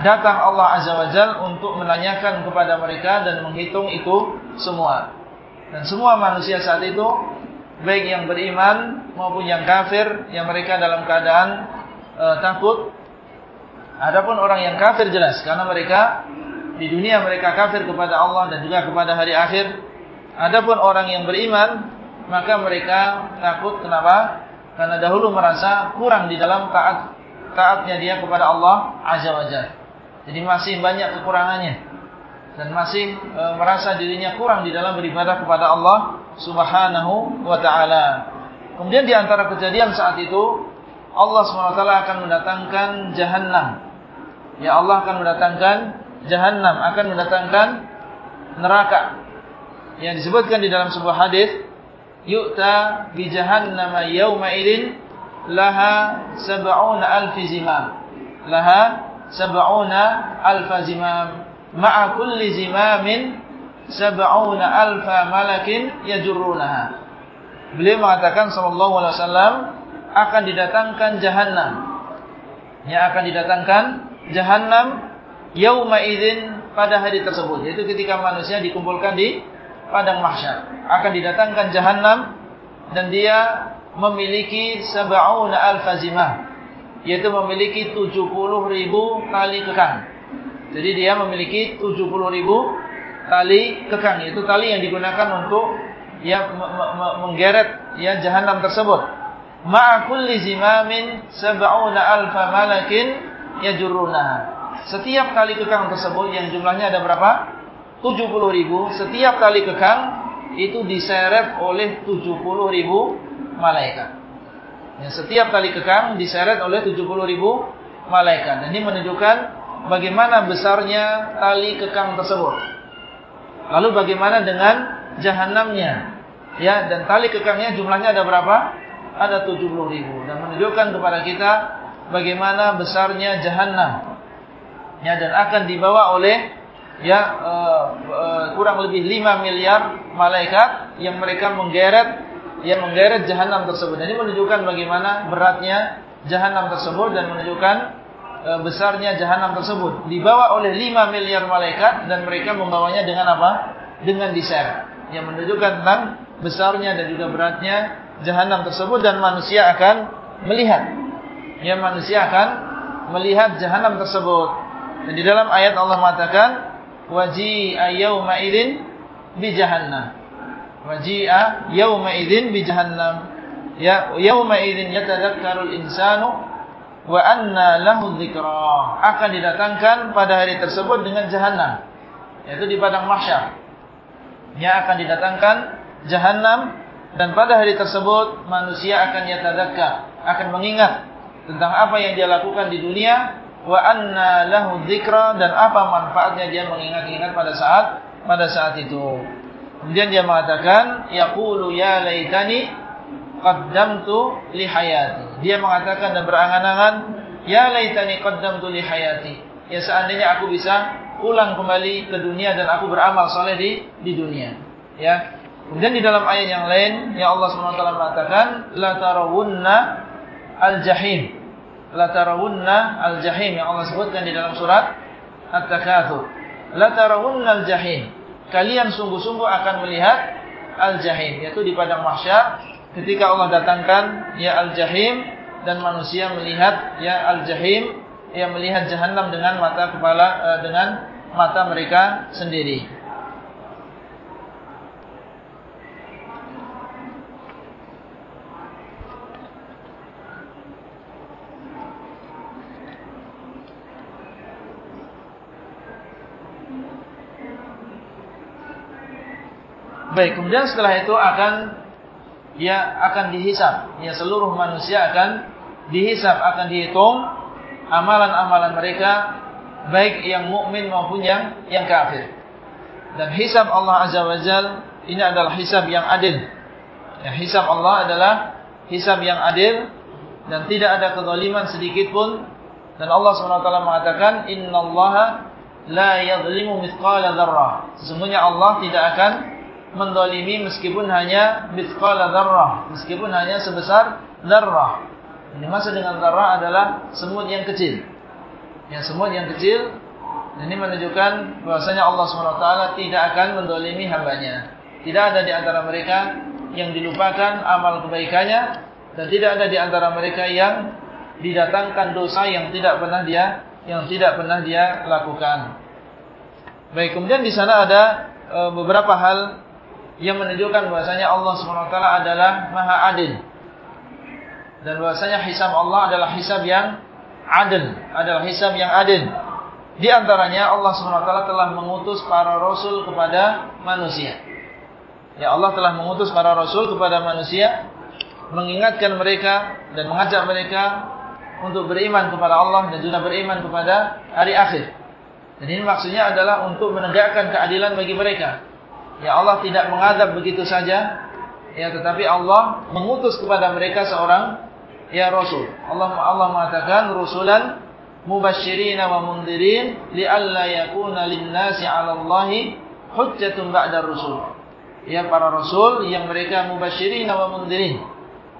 datang Allah Azza wa Jal untuk menanyakan kepada mereka dan menghitung itu semua. Dan semua manusia saat itu, baik yang beriman maupun yang kafir, yang mereka dalam keadaan e, takut. Adapun orang yang kafir jelas, karena mereka di dunia mereka kafir kepada Allah dan juga kepada hari akhir. Adapun orang yang beriman, maka mereka takut kenapa? Karena dahulu merasa kurang di dalam taat taatnya dia kepada Allah Azza wa Jalla. Jadi masih banyak kekurangannya dan masih e, merasa dirinya kurang di dalam beribadah kepada Allah Subhanahu wa taala. Kemudian di antara kejadian saat itu Allah SWT akan mendatangkan jahannam. Ya Allah akan mendatangkan jahannam, akan mendatangkan neraka. Yang disebutkan di dalam sebuah hadis, yu'ta bi jahannam yawma idzin laha sab'una alf zimam. Laha sab'una alfa zimam. Ma'a kulli zimamin sab'una alfa malakin yajurrunaha. Beliau mengatakan sallallahu alaihi wasallam akan didatangkan jahannam. Yang akan didatangkan jahannam yauma idzin pada hari tersebut. Yaitu ketika manusia dikumpulkan di padang mahsyar. Akan didatangkan jahannam dan dia memiliki sab'una alfa zimam yaitu memiliki 70 ribu tali kekang. Jadi dia memiliki 70 ribu tali kekang, yaitu tali yang digunakan untuk ya menggeret ya jahanam tersebut. Ma'a kulli zimamin sab'una alfa malakin yajurrunaha. Setiap tali kekang tersebut yang jumlahnya ada berapa? 70 ribu. Setiap tali kekang itu diseret oleh 70 ribu malaikat. Yang setiap tali kekang diseret oleh 70 ribu malaikat. Dan ini menunjukkan bagaimana besarnya tali kekang tersebut. Lalu bagaimana dengan jahanamnya? Ya, dan tali kekangnya jumlahnya ada berapa? Ada 70 ribu. Dan menunjukkan kepada kita bagaimana besarnya jahanam. Ya, dan akan dibawa oleh ya uh, uh, kurang lebih 5 miliar malaikat yang mereka menggeret yang menggeret jahanam tersebut. Ini menunjukkan bagaimana beratnya jahanam tersebut dan menunjukkan e, besarnya jahanam tersebut. Dibawa oleh 5 miliar malaikat dan mereka membawanya dengan apa? Dengan diseret. Yang menunjukkan tentang besarnya dan juga beratnya jahanam tersebut dan manusia akan melihat. Ya manusia akan melihat jahanam tersebut. Dan di dalam ayat Allah mengatakan waji ayyuma idzin bi jahannam waji'a yawma idzin bi jahannam. Ya yawma idzin yatadhakkarul insanu wa anna lahu dzikra akan didatangkan pada hari tersebut dengan jahannam yaitu di padang mahsyar. Yang akan didatangkan jahanam dan pada hari tersebut manusia akan yatadzakka, akan mengingat tentang apa yang dia lakukan di dunia wa anna lahu dzikra dan apa manfaatnya dia mengingat-ingat pada saat pada saat itu. Kemudian dia mengatakan yaqulu ya laitani qaddamtu li hayati. Dia mengatakan dan berangan-angan ya laitani qaddamtu li hayati. Ya seandainya aku bisa pulang kembali ke dunia dan aku beramal saleh di di dunia. Ya. Kemudian di dalam ayat yang lain ya Allah SWT mengatakan la tarawunna al-jahim. La tarawunna al-jahim yang Allah sebutkan di dalam surat At-Takatsur. La tarawunna al-jahim. Kalian sungguh-sungguh akan melihat al-jahim yaitu di padang mahsyar ketika Allah datangkan ya al-jahim dan manusia melihat ya al-jahim yang melihat jahanam dengan mata kepala uh, dengan mata mereka sendiri. Baik, kemudian setelah itu akan ya akan dihisap. Ya seluruh manusia akan dihisap, akan dihitung amalan-amalan mereka baik yang mukmin maupun yang yang kafir. Dan hisab Allah Azza wa Jal ini adalah hisab yang adil. Ya, hisab Allah adalah hisab yang adil dan tidak ada kezaliman sedikit pun dan Allah SWT mengatakan innallaha la yadhlimu mithqala dzarrah. Sesungguhnya Allah tidak akan mendolimi meskipun hanya mithqala dzarrah, meskipun hanya sebesar dzarrah. Ini maksud dengan dzarrah adalah semut yang kecil. Yang semut yang kecil ini menunjukkan bahwasanya Allah SWT tidak akan mendolimi hambanya. Tidak ada di antara mereka yang dilupakan amal kebaikannya dan tidak ada di antara mereka yang didatangkan dosa yang tidak pernah dia yang tidak pernah dia lakukan. Baik, kemudian di sana ada e, beberapa hal yang menunjukkan bahasanya Allah SWT adalah maha adil. Dan bahasanya hisab Allah adalah hisab yang adil. Adalah hisab yang adil. Di antaranya Allah SWT telah mengutus para rasul kepada manusia. Ya Allah telah mengutus para rasul kepada manusia. Mengingatkan mereka dan mengajak mereka untuk beriman kepada Allah dan juga beriman kepada hari akhir. Dan ini maksudnya adalah untuk menegakkan keadilan bagi mereka. Ya Allah tidak mengadab begitu saja. Ya tetapi Allah mengutus kepada mereka seorang ya rasul. Allah Allah mengatakan rusulan mubasysyirin wa mundirin li'alla yakuna lin-nasi 'ala Allahi hujjatun ba'da rusul. Ya para rasul yang mereka mubasysyirin wa mundirin.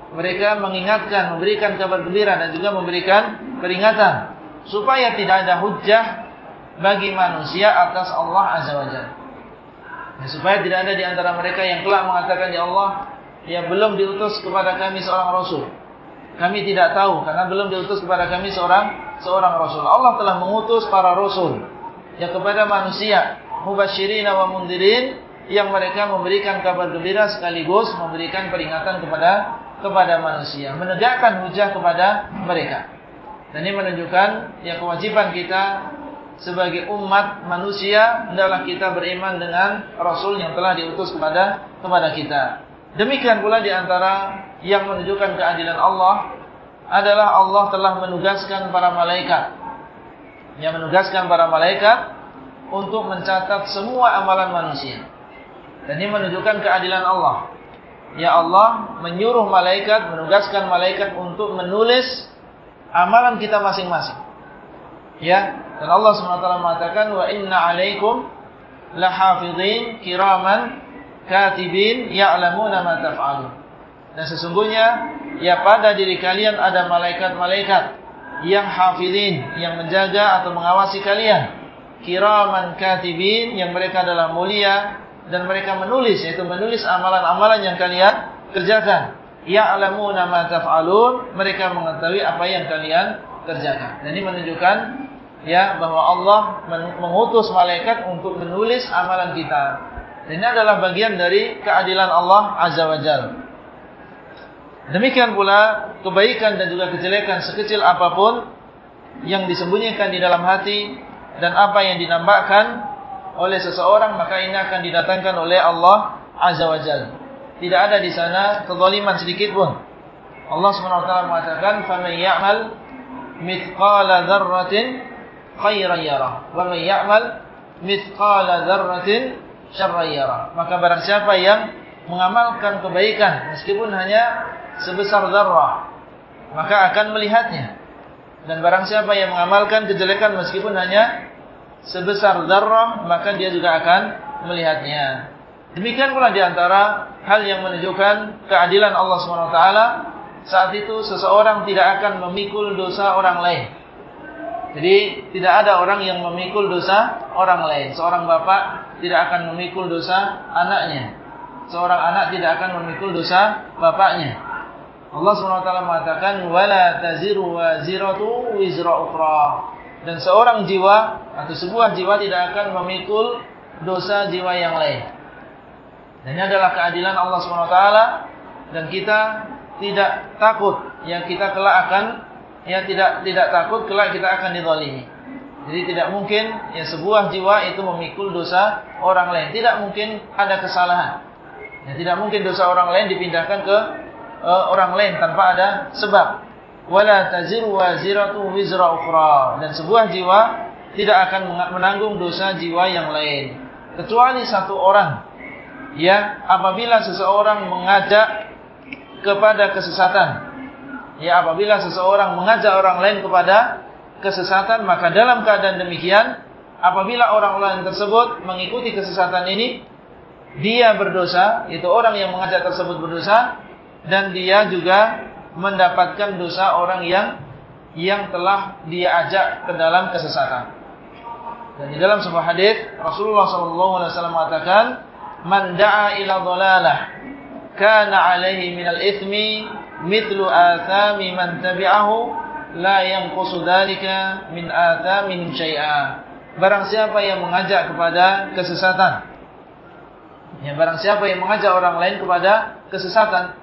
Mereka mengingatkan, memberikan kabar gembira dan juga memberikan peringatan supaya tidak ada hujjah bagi manusia atas Allah Azza wa Jalla. Ya, supaya tidak ada di antara mereka yang telah mengatakan ya Allah, ya belum diutus kepada kami seorang rasul. Kami tidak tahu karena belum diutus kepada kami seorang seorang rasul. Allah telah mengutus para rasul ya kepada manusia, mubasyirin wa mundirin yang mereka memberikan kabar gembira sekaligus memberikan peringatan kepada kepada manusia, menegakkan hujah kepada mereka. Dan ini menunjukkan ya kewajiban kita sebagai umat manusia hendaklah kita beriman dengan rasul yang telah diutus kepada kepada kita. Demikian pula di antara yang menunjukkan keadilan Allah adalah Allah telah menugaskan para malaikat. Yang menugaskan para malaikat untuk mencatat semua amalan manusia. Dan ini menunjukkan keadilan Allah. Ya Allah menyuruh malaikat, menugaskan malaikat untuk menulis amalan kita masing-masing. Ya, dan Allah SWT mengatakan wa inna alaikum lahafidhin kiraman katibin ya'lamuna ma taf'alun. Dan sesungguhnya ya pada diri kalian ada malaikat-malaikat yang hafidhin, yang menjaga atau mengawasi kalian. Kiraman katibin yang mereka adalah mulia dan mereka menulis yaitu menulis amalan-amalan yang kalian kerjakan. Ya'lamuna ma taf'alun, mereka mengetahui apa yang kalian kerjakan. Dan ini menunjukkan ya bahwa Allah mengutus malaikat untuk menulis amalan kita. Ini adalah bagian dari keadilan Allah Azza wa Jalla. Demikian pula kebaikan dan juga kejelekan sekecil apapun yang disembunyikan di dalam hati dan apa yang dinampakkan oleh seseorang maka ini akan didatangkan oleh Allah Azza wa Jalla. Tidak ada di sana kezaliman sedikit pun. Allah SWT mengatakan, "Faman ya'mal mithqala dzarratin khairan yarah, wa man ya'mal mithqala dzarratin syarran yarah." Maka barang siapa yang mengamalkan kebaikan meskipun hanya sebesar zarrah, maka akan melihatnya. Dan barang siapa yang mengamalkan kejelekan meskipun hanya sebesar zarrah, maka dia juga akan melihatnya. Demikian pula di antara hal yang menunjukkan keadilan Allah SWT saat itu seseorang tidak akan memikul dosa orang lain. Jadi tidak ada orang yang memikul dosa orang lain. Seorang bapak tidak akan memikul dosa anaknya. Seorang anak tidak akan memikul dosa bapaknya. Allah SWT mengatakan wala taziru waziratu wizra ukhra. Dan seorang jiwa atau sebuah jiwa tidak akan memikul dosa jiwa yang lain. Dan ini adalah keadilan Allah SWT dan kita tidak takut yang kita kelak akan ya tidak tidak takut kelak kita akan dizalimi. Jadi tidak mungkin ya sebuah jiwa itu memikul dosa orang lain. Tidak mungkin ada kesalahan. Ya, tidak mungkin dosa orang lain dipindahkan ke uh, orang lain tanpa ada sebab. Wala taziru waziratu wizra ukhra. Dan sebuah jiwa tidak akan menanggung dosa jiwa yang lain kecuali satu orang ya apabila seseorang mengajak kepada kesesatan ya apabila seseorang mengajak orang lain kepada kesesatan maka dalam keadaan demikian apabila orang lain tersebut mengikuti kesesatan ini dia berdosa itu orang yang mengajak tersebut berdosa dan dia juga mendapatkan dosa orang yang yang telah dia ajak ke dalam kesesatan. Dan di dalam sebuah hadis Rasulullah SAW mengatakan man da'a ila dhalalah kana alaihi minal ithmi mithlu athami man tabi'ahu la yanqusu dhalika min athamihim syai'a. Barang siapa yang mengajak kepada kesesatan ya barang siapa yang mengajak orang lain kepada kesesatan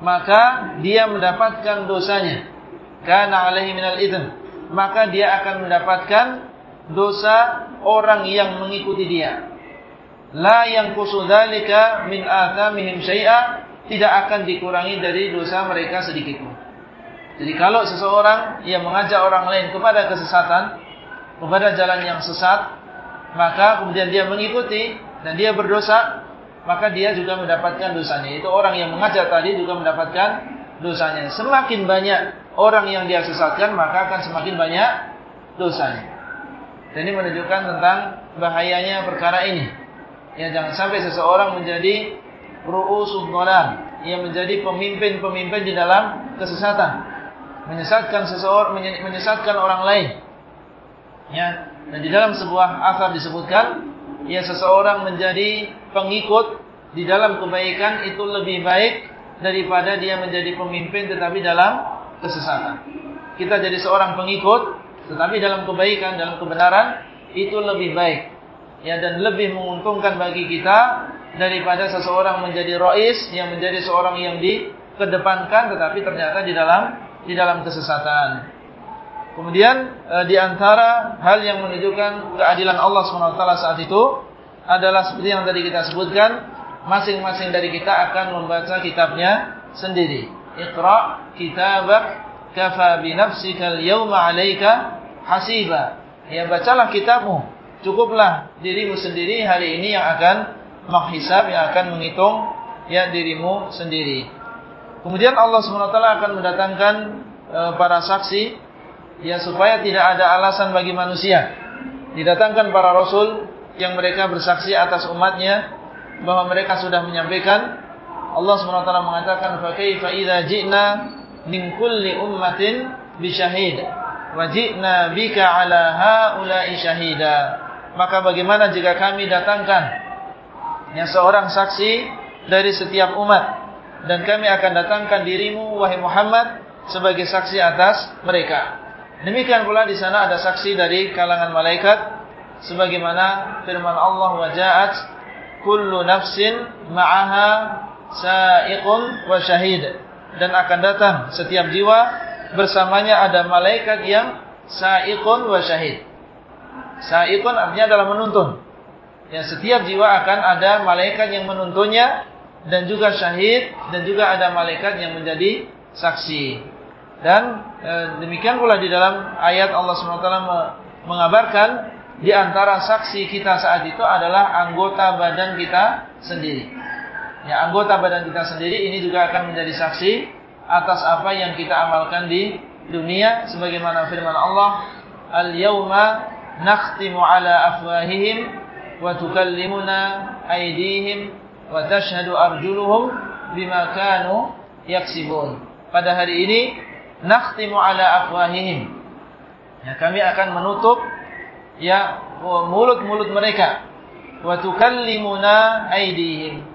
maka dia mendapatkan dosanya. Kana alaihi minal ithm maka dia akan mendapatkan dosa orang yang mengikuti dia. La yang kusudalika min athamihim syai'a tidak akan dikurangi dari dosa mereka sedikit pun. Jadi kalau seseorang yang mengajak orang lain kepada kesesatan, kepada jalan yang sesat, maka kemudian dia mengikuti dan dia berdosa, maka dia juga mendapatkan dosanya. Itu orang yang mengajak tadi juga mendapatkan dosanya. Semakin banyak orang yang dia sesatkan, maka akan semakin banyak dosanya. Dan ini menunjukkan tentang bahayanya perkara ini. Ya jangan sampai seseorang menjadi ru'usul dhalam, yang menjadi pemimpin-pemimpin di dalam kesesatan. Menyesatkan seseorang menyesatkan orang lain. Ya, dan di dalam sebuah asar disebutkan ya seseorang menjadi pengikut di dalam kebaikan itu lebih baik daripada dia menjadi pemimpin tetapi dalam kesesatan. Kita jadi seorang pengikut tetapi dalam kebaikan, dalam kebenaran itu lebih baik ya dan lebih menguntungkan bagi kita daripada seseorang menjadi rais yang menjadi seorang yang dikedepankan tetapi ternyata di dalam di dalam kesesatan. Kemudian e, di antara hal yang menunjukkan keadilan Allah SWT saat itu adalah seperti yang tadi kita sebutkan, masing-masing dari kita akan membaca kitabnya sendiri. Iqra kitabak kafa bi nafsika al-yawma 'alaika hasiba. Ya bacalah kitabmu cukuplah dirimu sendiri hari ini yang akan menghisab, yang akan menghitung ya dirimu sendiri. Kemudian Allah SWT akan mendatangkan e, para saksi ya supaya tidak ada alasan bagi manusia. Didatangkan para rasul yang mereka bersaksi atas umatnya bahwa mereka sudah menyampaikan Allah SWT mengatakan idza ji'na min kulli ummatin bi syahid wa ji'na bika ala haula'i syahida maka bagaimana jika kami datangkan yang seorang saksi dari setiap umat dan kami akan datangkan dirimu wahai Muhammad sebagai saksi atas mereka. Demikian pula di sana ada saksi dari kalangan malaikat sebagaimana firman Allah wa ja'at kullu nafsin ma'aha sa'iqun wa syahid dan akan datang setiap jiwa bersamanya ada malaikat yang sa'iqun wa syahid. Sa'ikun artinya adalah menuntun. Ya setiap jiwa akan ada malaikat yang menuntunnya dan juga syahid dan juga ada malaikat yang menjadi saksi. Dan e, demikian pula di dalam ayat Allah SWT mengabarkan di antara saksi kita saat itu adalah anggota badan kita sendiri. Ya, anggota badan kita sendiri ini juga akan menjadi saksi atas apa yang kita amalkan di dunia sebagaimana firman Allah, "Al-yauma nakhtimu ala afwahihim wa tukallimuna aydihim wa tashhadu arjuluhum bima kanu yaksibun. Pada hari ini nakhtimu ala afwahihim. Ya, kami akan menutup ya mulut-mulut mereka. Wa tukallimuna aydihim.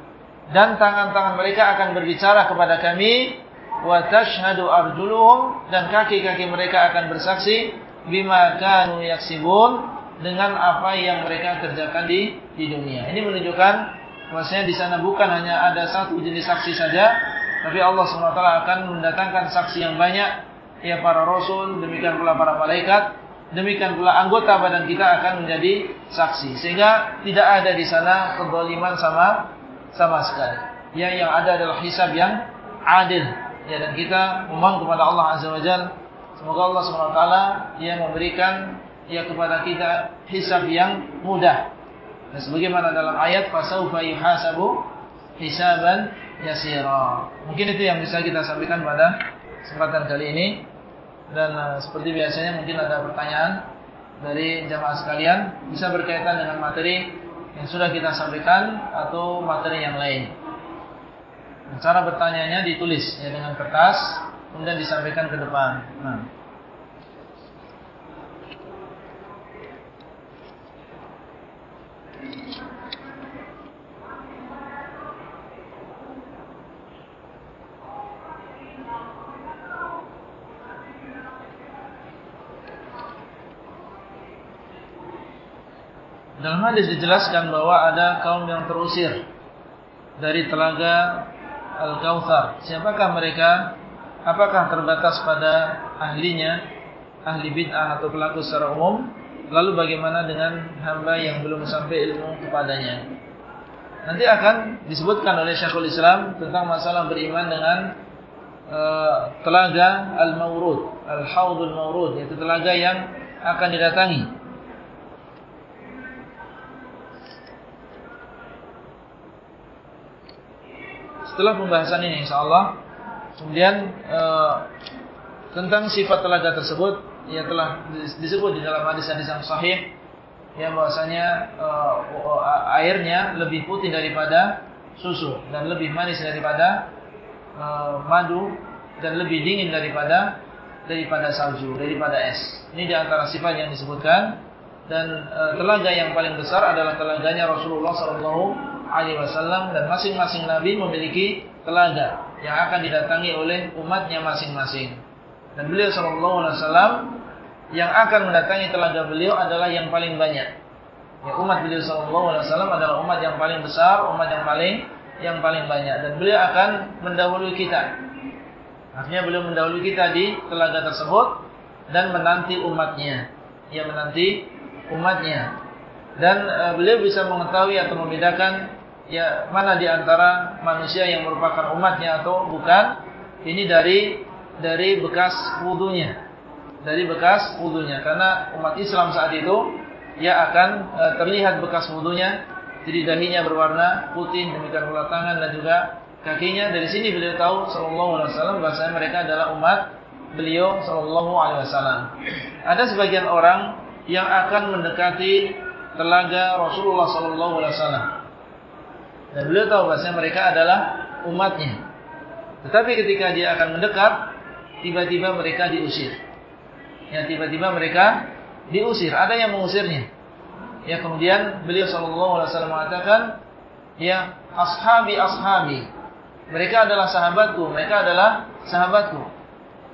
Dan tangan-tangan mereka akan berbicara kepada kami wa tashhadu arjuluhum dan kaki-kaki mereka akan bersaksi bima kanu yaksibun dengan apa yang mereka kerjakan di di dunia. Ini menunjukkan bahwasanya di sana bukan hanya ada satu jenis saksi saja, tapi Allah SWT akan mendatangkan saksi yang banyak, ya para rasul, demikian pula para malaikat, demikian pula anggota badan kita akan menjadi saksi. Sehingga tidak ada di sana kezaliman sama sama sekali. Ya yang ada adalah hisab yang adil. Ya dan kita memohon kepada Allah Azza wa Jalla semoga Allah SWT yang memberikan ya kepada kita hisab yang mudah. Dan sebagaimana dalam ayat fasaufa yuhasabu hisaban yasira. Mungkin itu yang bisa kita sampaikan pada kesempatan kali ini. Dan uh, seperti biasanya mungkin ada pertanyaan dari jamaah sekalian bisa berkaitan dengan materi yang sudah kita sampaikan atau materi yang lain. Cara bertanyanya ditulis ya dengan kertas kemudian disampaikan ke depan. Nah. Dalam hadis dijelaskan bahwa ada kaum yang terusir dari telaga Al-Kautsar. Siapakah mereka? Apakah terbatas pada ahlinya, ahli bid'ah atau pelaku secara umum? Lalu bagaimana dengan hamba yang belum sampai ilmu kepadanya? Nanti akan disebutkan oleh Syekhul Islam tentang masalah beriman dengan uh, telaga Al-Mawrud, Al-Hawdul Mawrud, yaitu telaga yang akan didatangi setelah pembahasan ini insyaallah kemudian e, tentang sifat telaga tersebut ya telah disebut di dalam hadis-hadis yang sahih ya bahwasanya e, airnya lebih putih daripada susu dan lebih manis daripada e, madu dan lebih dingin daripada daripada salju daripada es. Ini di antara sifat yang disebutkan dan e, telaga yang paling besar adalah telaganya Rasulullah wasallam dan masing-masing nabi memiliki telaga yang akan didatangi oleh umatnya masing-masing. Dan beliau sallallahu alaihi wasallam yang akan mendatangi telaga beliau adalah yang paling banyak. Ya umat beliau sallallahu alaihi wasallam adalah umat yang paling besar, umat yang paling yang paling banyak dan beliau akan mendahului kita. Artinya beliau mendahului kita di telaga tersebut dan menanti umatnya. Ia menanti umatnya. Dan uh, beliau bisa mengetahui atau membedakan ya mana di antara manusia yang merupakan umatnya atau bukan ini dari dari bekas wudunya. Dari bekas wudunya. Karena umat Islam saat itu ya akan e, terlihat bekas wudunya. Jadi dahinya berwarna putih demikian pula tangan dan juga kakinya. Dari sini beliau tahu sallallahu alaihi wasallam bahasa mereka adalah umat beliau sallallahu alaihi wasallam. Ada sebagian orang yang akan mendekati telaga Rasulullah sallallahu alaihi wasallam dan beliau tahu bahasanya mereka adalah umatnya. Tetapi ketika dia akan mendekat, tiba-tiba mereka diusir. Ya, tiba-tiba mereka diusir. Ada yang mengusirnya. Ya, kemudian beliau sallallahu alaihi wasallam mengatakan, "Ya, ashabi ashabi. Mereka adalah sahabatku, mereka adalah sahabatku."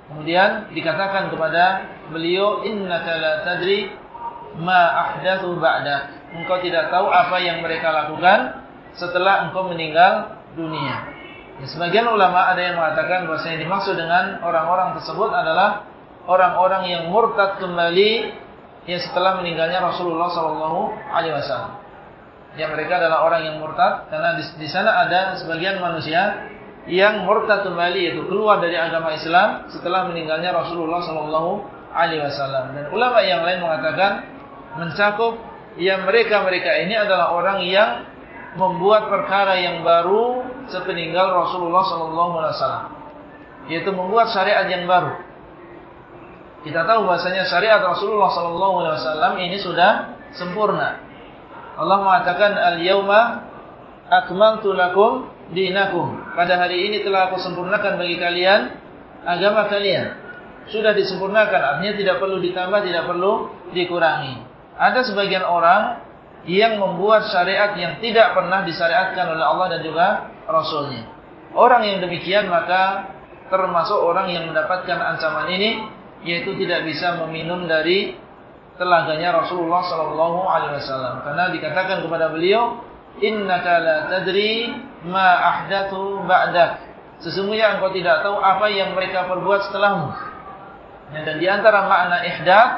Kemudian dikatakan kepada beliau, "Innaka la tadri ma ahdatsu ba'dak." Engkau tidak tahu apa yang mereka lakukan setelah engkau meninggal dunia. Ya, sebagian ulama ada yang mengatakan bahwa yang dimaksud dengan orang-orang tersebut adalah orang-orang yang murtad kembali ya setelah meninggalnya Rasulullah sallallahu alaihi wasallam. Ya mereka adalah orang yang murtad karena di, di sana ada sebagian manusia yang murtad kembali yaitu keluar dari agama Islam setelah meninggalnya Rasulullah sallallahu alaihi wasallam. Dan ulama yang lain mengatakan mencakup yang mereka-mereka ini adalah orang yang membuat perkara yang baru sepeninggal Rasulullah sallallahu alaihi wasallam. Yaitu membuat syariat yang baru. Kita tahu bahasanya syariat Rasulullah sallallahu alaihi wasallam ini sudah sempurna. Allah mengatakan al-yauma akmaltu lakum dinakum. Pada hari ini telah aku sempurnakan bagi kalian agama kalian. Sudah disempurnakan, artinya tidak perlu ditambah, tidak perlu dikurangi. Ada sebagian orang yang membuat syariat yang tidak pernah disyariatkan oleh Allah dan juga Rasulnya. Orang yang demikian maka termasuk orang yang mendapatkan ancaman ini, yaitu tidak bisa meminum dari telaganya Rasulullah sallallahu alaihi wasallam. Karena dikatakan kepada beliau innaka la tadri ma ahdathu ba'dak. Sesungguhnya engkau tidak tahu apa yang mereka perbuat setelahmu. Dan di antara makna ihdath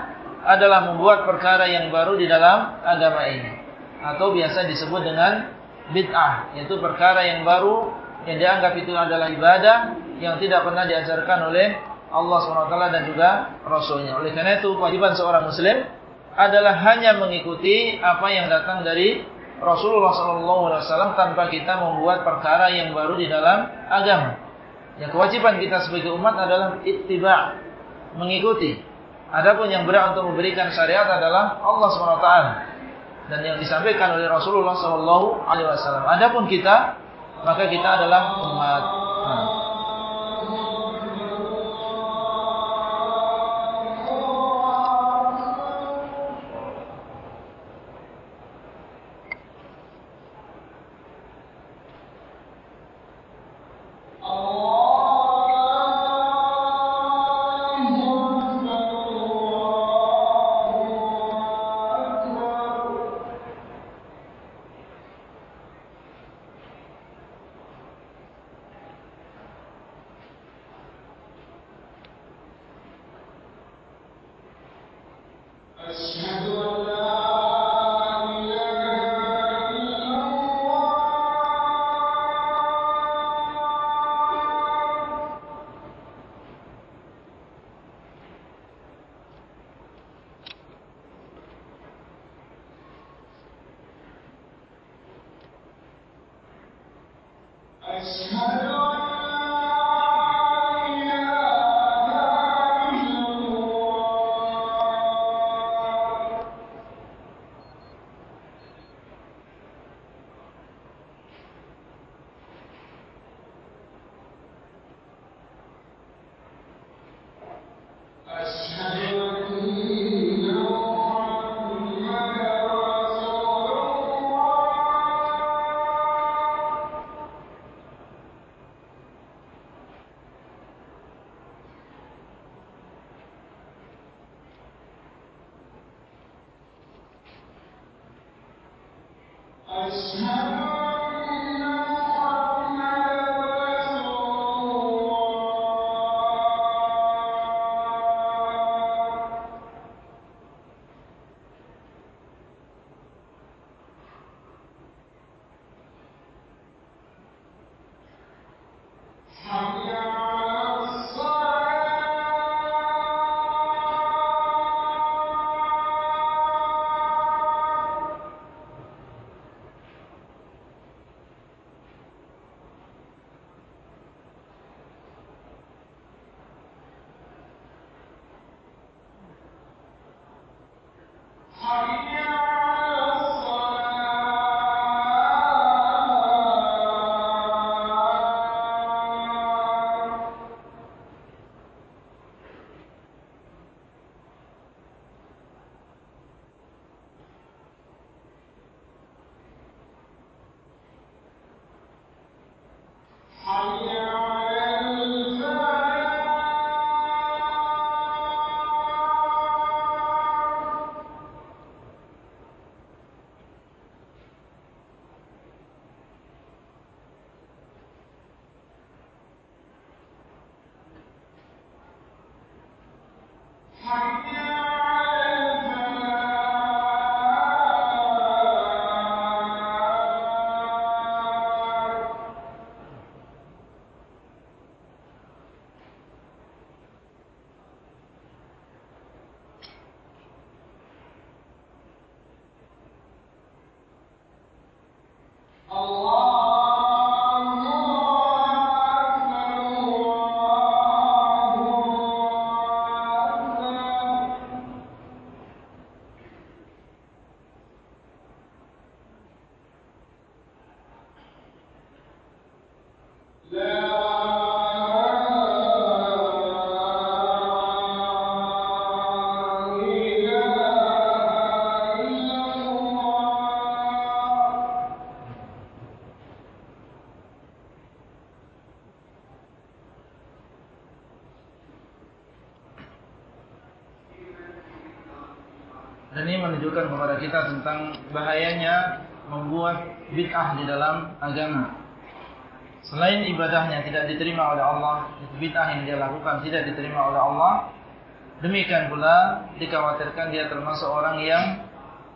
adalah membuat perkara yang baru di dalam agama ini atau biasa disebut dengan bid'ah yaitu perkara yang baru yang dianggap itu adalah ibadah yang tidak pernah diajarkan oleh Allah SWT dan juga Rasulnya. Oleh karena itu, kewajiban seorang Muslim adalah hanya mengikuti apa yang datang dari Rasulullah SAW tanpa kita membuat perkara yang baru di dalam agama. Yang kewajiban kita sebagai umat adalah ittiba' mengikuti. Adapun yang berat untuk memberikan syariat adalah Allah SWT dan yang disampaikan oleh Rasulullah SAW. Adapun kita, maka kita adalah umat. Kita tentang bahayanya membuat bid'ah di dalam agama. Selain ibadahnya tidak diterima oleh Allah, bid'ah yang dia lakukan tidak diterima oleh Allah. Demikian pula dikhawatirkan dia termasuk orang yang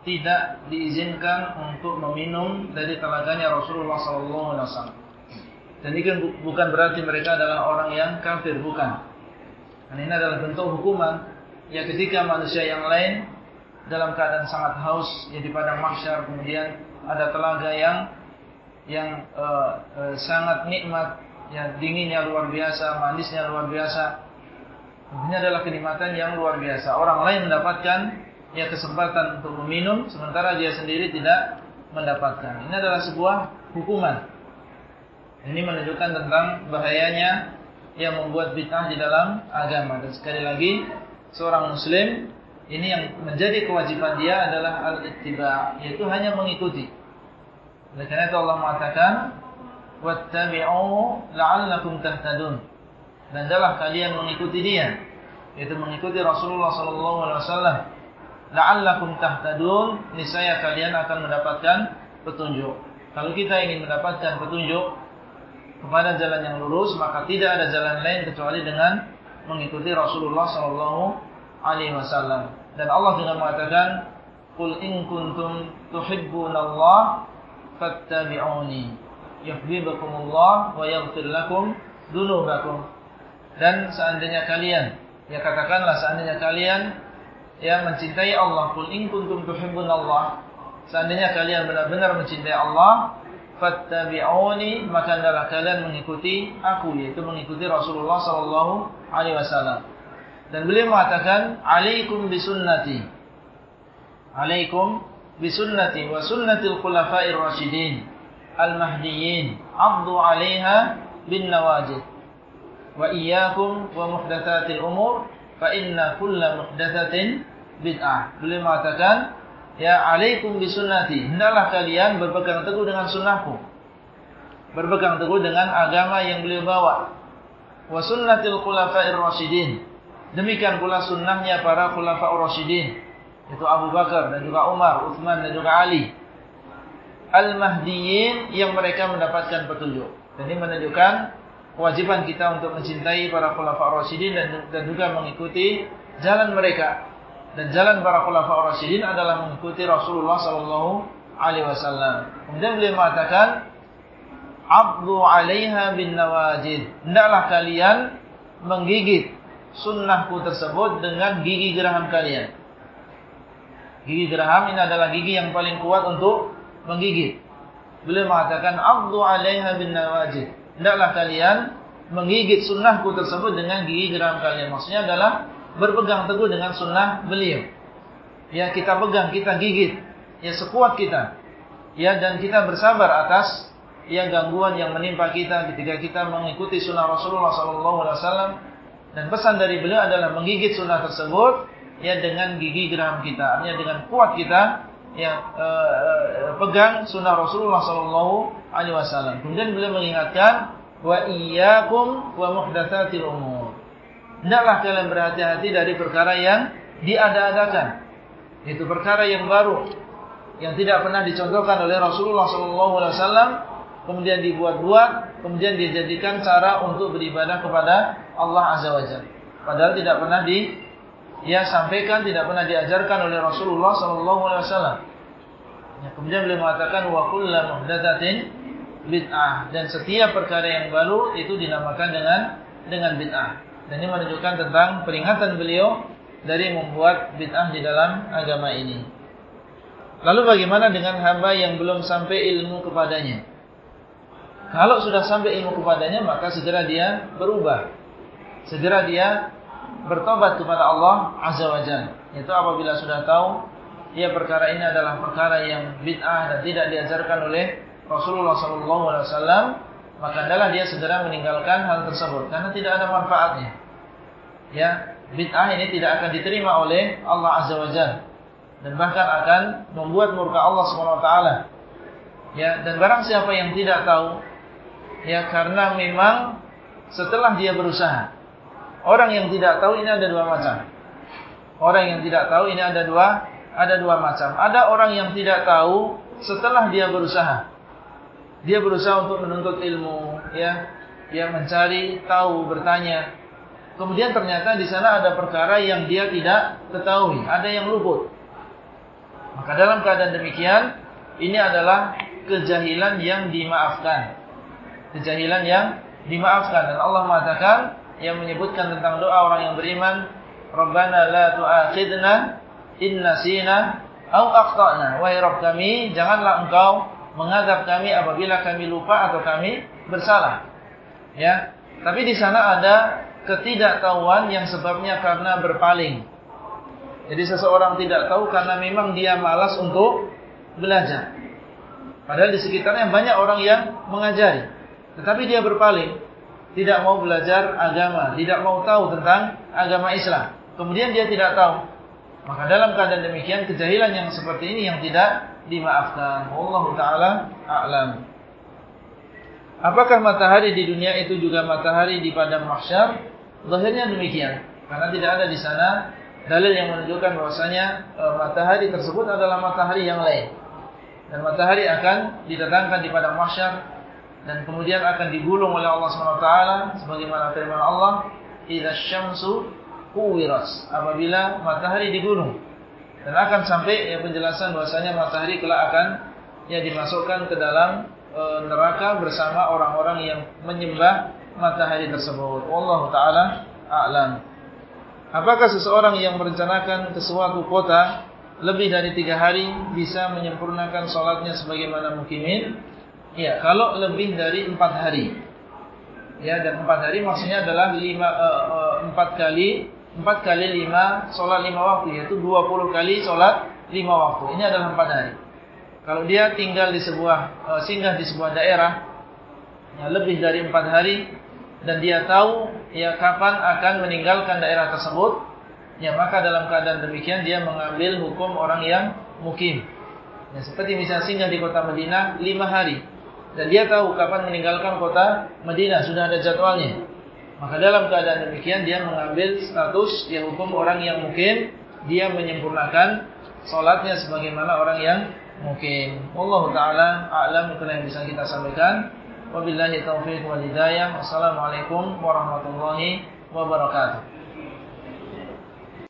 tidak diizinkan untuk meminum dari telaganya Rasulullah SAW. Dan ini kan bukan berarti mereka adalah orang yang kafir, bukan. Dan ini adalah bentuk hukuman ya ketika manusia yang lain dalam keadaan sangat haus ya di padang mahsyar kemudian ada telaga yang yang uh, uh, sangat nikmat ya dinginnya luar biasa, manisnya luar biasa. Ini adalah kenikmatan yang luar biasa. Orang lain mendapatkan ya kesempatan untuk meminum sementara dia sendiri tidak mendapatkan. Ini adalah sebuah hukuman. Ini menunjukkan tentang bahayanya yang membuat bid'ah di dalam agama. Dan sekali lagi, seorang muslim ini yang menjadi kewajiban dia adalah al-ittiba, yaitu hanya mengikuti. Oleh karena itu Allah mengatakan, "Wattabi'u la'allakum tahtadun." Dan adalah kalian mengikuti dia, yaitu mengikuti Rasulullah sallallahu alaihi wasallam. La'allakum tahtadun, niscaya kalian akan mendapatkan petunjuk. Kalau kita ingin mendapatkan petunjuk, kepada jalan yang lurus maka tidak ada jalan lain kecuali dengan mengikuti Rasulullah sallallahu alaihi wasallam. Dan Allah juga mengatakan qul in kuntum tuhibbunallaha fattabi'uni. Yuhibbukumullah wa yaghfir lakum dzunubakum dan seandainya kalian ya katakanlah seandainya kalian yang mencintai Allah qul in kuntum tuhibbunallaha seandainya kalian benar-benar mencintai Allah fattabi'uni maka hendaklah kalian mengikuti aku yaitu mengikuti Rasulullah sallallahu alaihi wasallam. Dan beliau mengatakan alaikum bisunnati. Alaikum bisunnati wa sunnatil khulafa'ir rasyidin al-mahdiyyin 'addu 'alaiha bin nawajid. Wa iyyakum wa muhdatsatil umur fa inna kulla muhdatsatin bid'ah. Beliau mengatakan ya alaikum bisunnati hendaklah kalian berpegang teguh dengan sunnahku berpegang teguh dengan agama yang beliau bawa wa sunnatil khulafa'ir rasyidin demikian pula sunnahnya para khulafa'ur rasyidin itu Abu Bakar dan juga Umar Uthman dan juga Ali al-mahdiyyin yang mereka mendapatkan petunjuk ini menunjukkan kewajiban kita untuk mencintai para khulafa'ur rasyidin dan, juga mengikuti jalan mereka dan jalan para khulafaur rasyidin adalah mengikuti Rasulullah sallallahu alaihi wasallam. Kemudian beliau mengatakan Abdu 'alaiha bin nawajid. Hendaklah kalian menggigit sunnahku tersebut dengan gigi geraham kalian. Gigi geraham ini adalah gigi yang paling kuat untuk menggigit. Beliau mengatakan Abdu 'alaiha bin nawajid. Hendaklah kalian menggigit sunnahku tersebut dengan gigi geraham kalian. Maksudnya adalah berpegang teguh dengan sunnah beliau. Ya kita pegang, kita gigit, ya sekuat kita. Ya dan kita bersabar atas ya gangguan yang menimpa kita ketika kita mengikuti sunnah Rasulullah SAW. Dan pesan dari beliau adalah menggigit sunnah tersebut ya dengan gigi geram kita, artinya dengan kuat kita ya uh, uh, pegang sunnah Rasulullah SAW. Kemudian beliau mengingatkan wa iyyakum wa muhdatsatil umur. Hendaklah kalian berhati-hati dari perkara yang diada-adakan. Itu perkara yang baru yang tidak pernah dicontohkan oleh Rasulullah SAW, kemudian dibuat-buat, kemudian dijadikan cara untuk beribadah kepada Allah Azza Wajalla. Padahal tidak pernah di ya sampaikan, tidak pernah diajarkan oleh Rasulullah SAW. Ya, kemudian beliau mengatakan wa kullu muhdatsatin bid'ah dan setiap perkara yang baru itu dinamakan dengan dengan bid'ah. Dan ini menunjukkan tentang peringatan beliau dari membuat bid'ah di dalam agama ini. Lalu bagaimana dengan hamba yang belum sampai ilmu kepadanya? Kalau sudah sampai ilmu kepadanya, maka segera dia berubah. Segera dia bertobat kepada Allah Azza wa Jalla. Itu apabila sudah tahu, ya perkara ini adalah perkara yang bid'ah dan tidak diajarkan oleh Rasulullah SAW maka adalah dia segera meninggalkan hal tersebut karena tidak ada manfaatnya. Ya, bid'ah ini tidak akan diterima oleh Allah Azza wa Jalla dan bahkan akan membuat murka Allah Subhanahu wa taala. Ya, dan barang siapa yang tidak tahu ya karena memang setelah dia berusaha. Orang yang tidak tahu ini ada dua macam. Orang yang tidak tahu ini ada dua ada dua macam. Ada orang yang tidak tahu setelah dia berusaha. Dia berusaha untuk menuntut ilmu, ya, dia mencari, tahu, bertanya. Kemudian ternyata di sana ada perkara yang dia tidak ketahui, ada yang luput. Maka dalam keadaan demikian, ini adalah kejahilan yang dimaafkan. Kejahilan yang dimaafkan dan Allah mengatakan yang menyebutkan tentang doa orang yang beriman, Rabbana la tu'akhidna in nasina au akhtana. Wahai Rabb kami, janganlah Engkau mengadab kami apabila kami lupa atau kami bersalah. Ya. Tapi di sana ada ketidaktahuan yang sebabnya karena berpaling. Jadi seseorang tidak tahu karena memang dia malas untuk belajar. Padahal di sekitarnya banyak orang yang mengajari. Tetapi dia berpaling. Tidak mau belajar agama. Tidak mau tahu tentang agama Islam. Kemudian dia tidak tahu. Maka dalam keadaan demikian, kejahilan yang seperti ini yang tidak dimaafkan. Allah Ta'ala a'lam. Apakah matahari di dunia itu juga matahari di padang mahsyar? Zahirnya demikian. Karena tidak ada di sana dalil yang menunjukkan bahwasanya e, matahari tersebut adalah matahari yang lain. Dan matahari akan didatangkan di padang mahsyar dan kemudian akan digulung oleh Allah SWT sebagaimana firman Allah, "Idza syamsu kuwiras." Apabila matahari digulung dan akan sampai ya penjelasan bahwasanya matahari kelak akan ya dimasukkan ke dalam e, neraka bersama orang-orang yang menyembah matahari tersebut. Wallahu taala a'lam. Apakah seseorang yang merencanakan ke suatu kota lebih dari tiga hari bisa menyempurnakan sholatnya sebagaimana mukimin? Ya, kalau lebih dari empat hari. Ya, dan empat hari maksudnya adalah lima, uh, uh, empat kali Empat kali lima, solat lima waktu, yaitu dua puluh kali solat lima waktu. Ini adalah empat hari. Kalau dia tinggal di sebuah, uh, singgah di sebuah daerah, yang lebih dari empat hari, dan dia tahu ya kapan akan meninggalkan daerah tersebut, ya maka dalam keadaan demikian dia mengambil hukum orang yang mukim. Ya, seperti misalnya singgah di kota Madinah lima hari, dan dia tahu kapan meninggalkan kota Madinah, sudah ada jadwalnya. Maka dalam keadaan demikian dia mengambil status yang hukum orang yang mungkin dia menyempurnakan solatnya sebagaimana orang yang mungkin. Allah Taala a'lam itu yang bisa kita sampaikan. Wabillahi taufiq wal hidayah. Wassalamualaikum warahmatullahi wabarakatuh.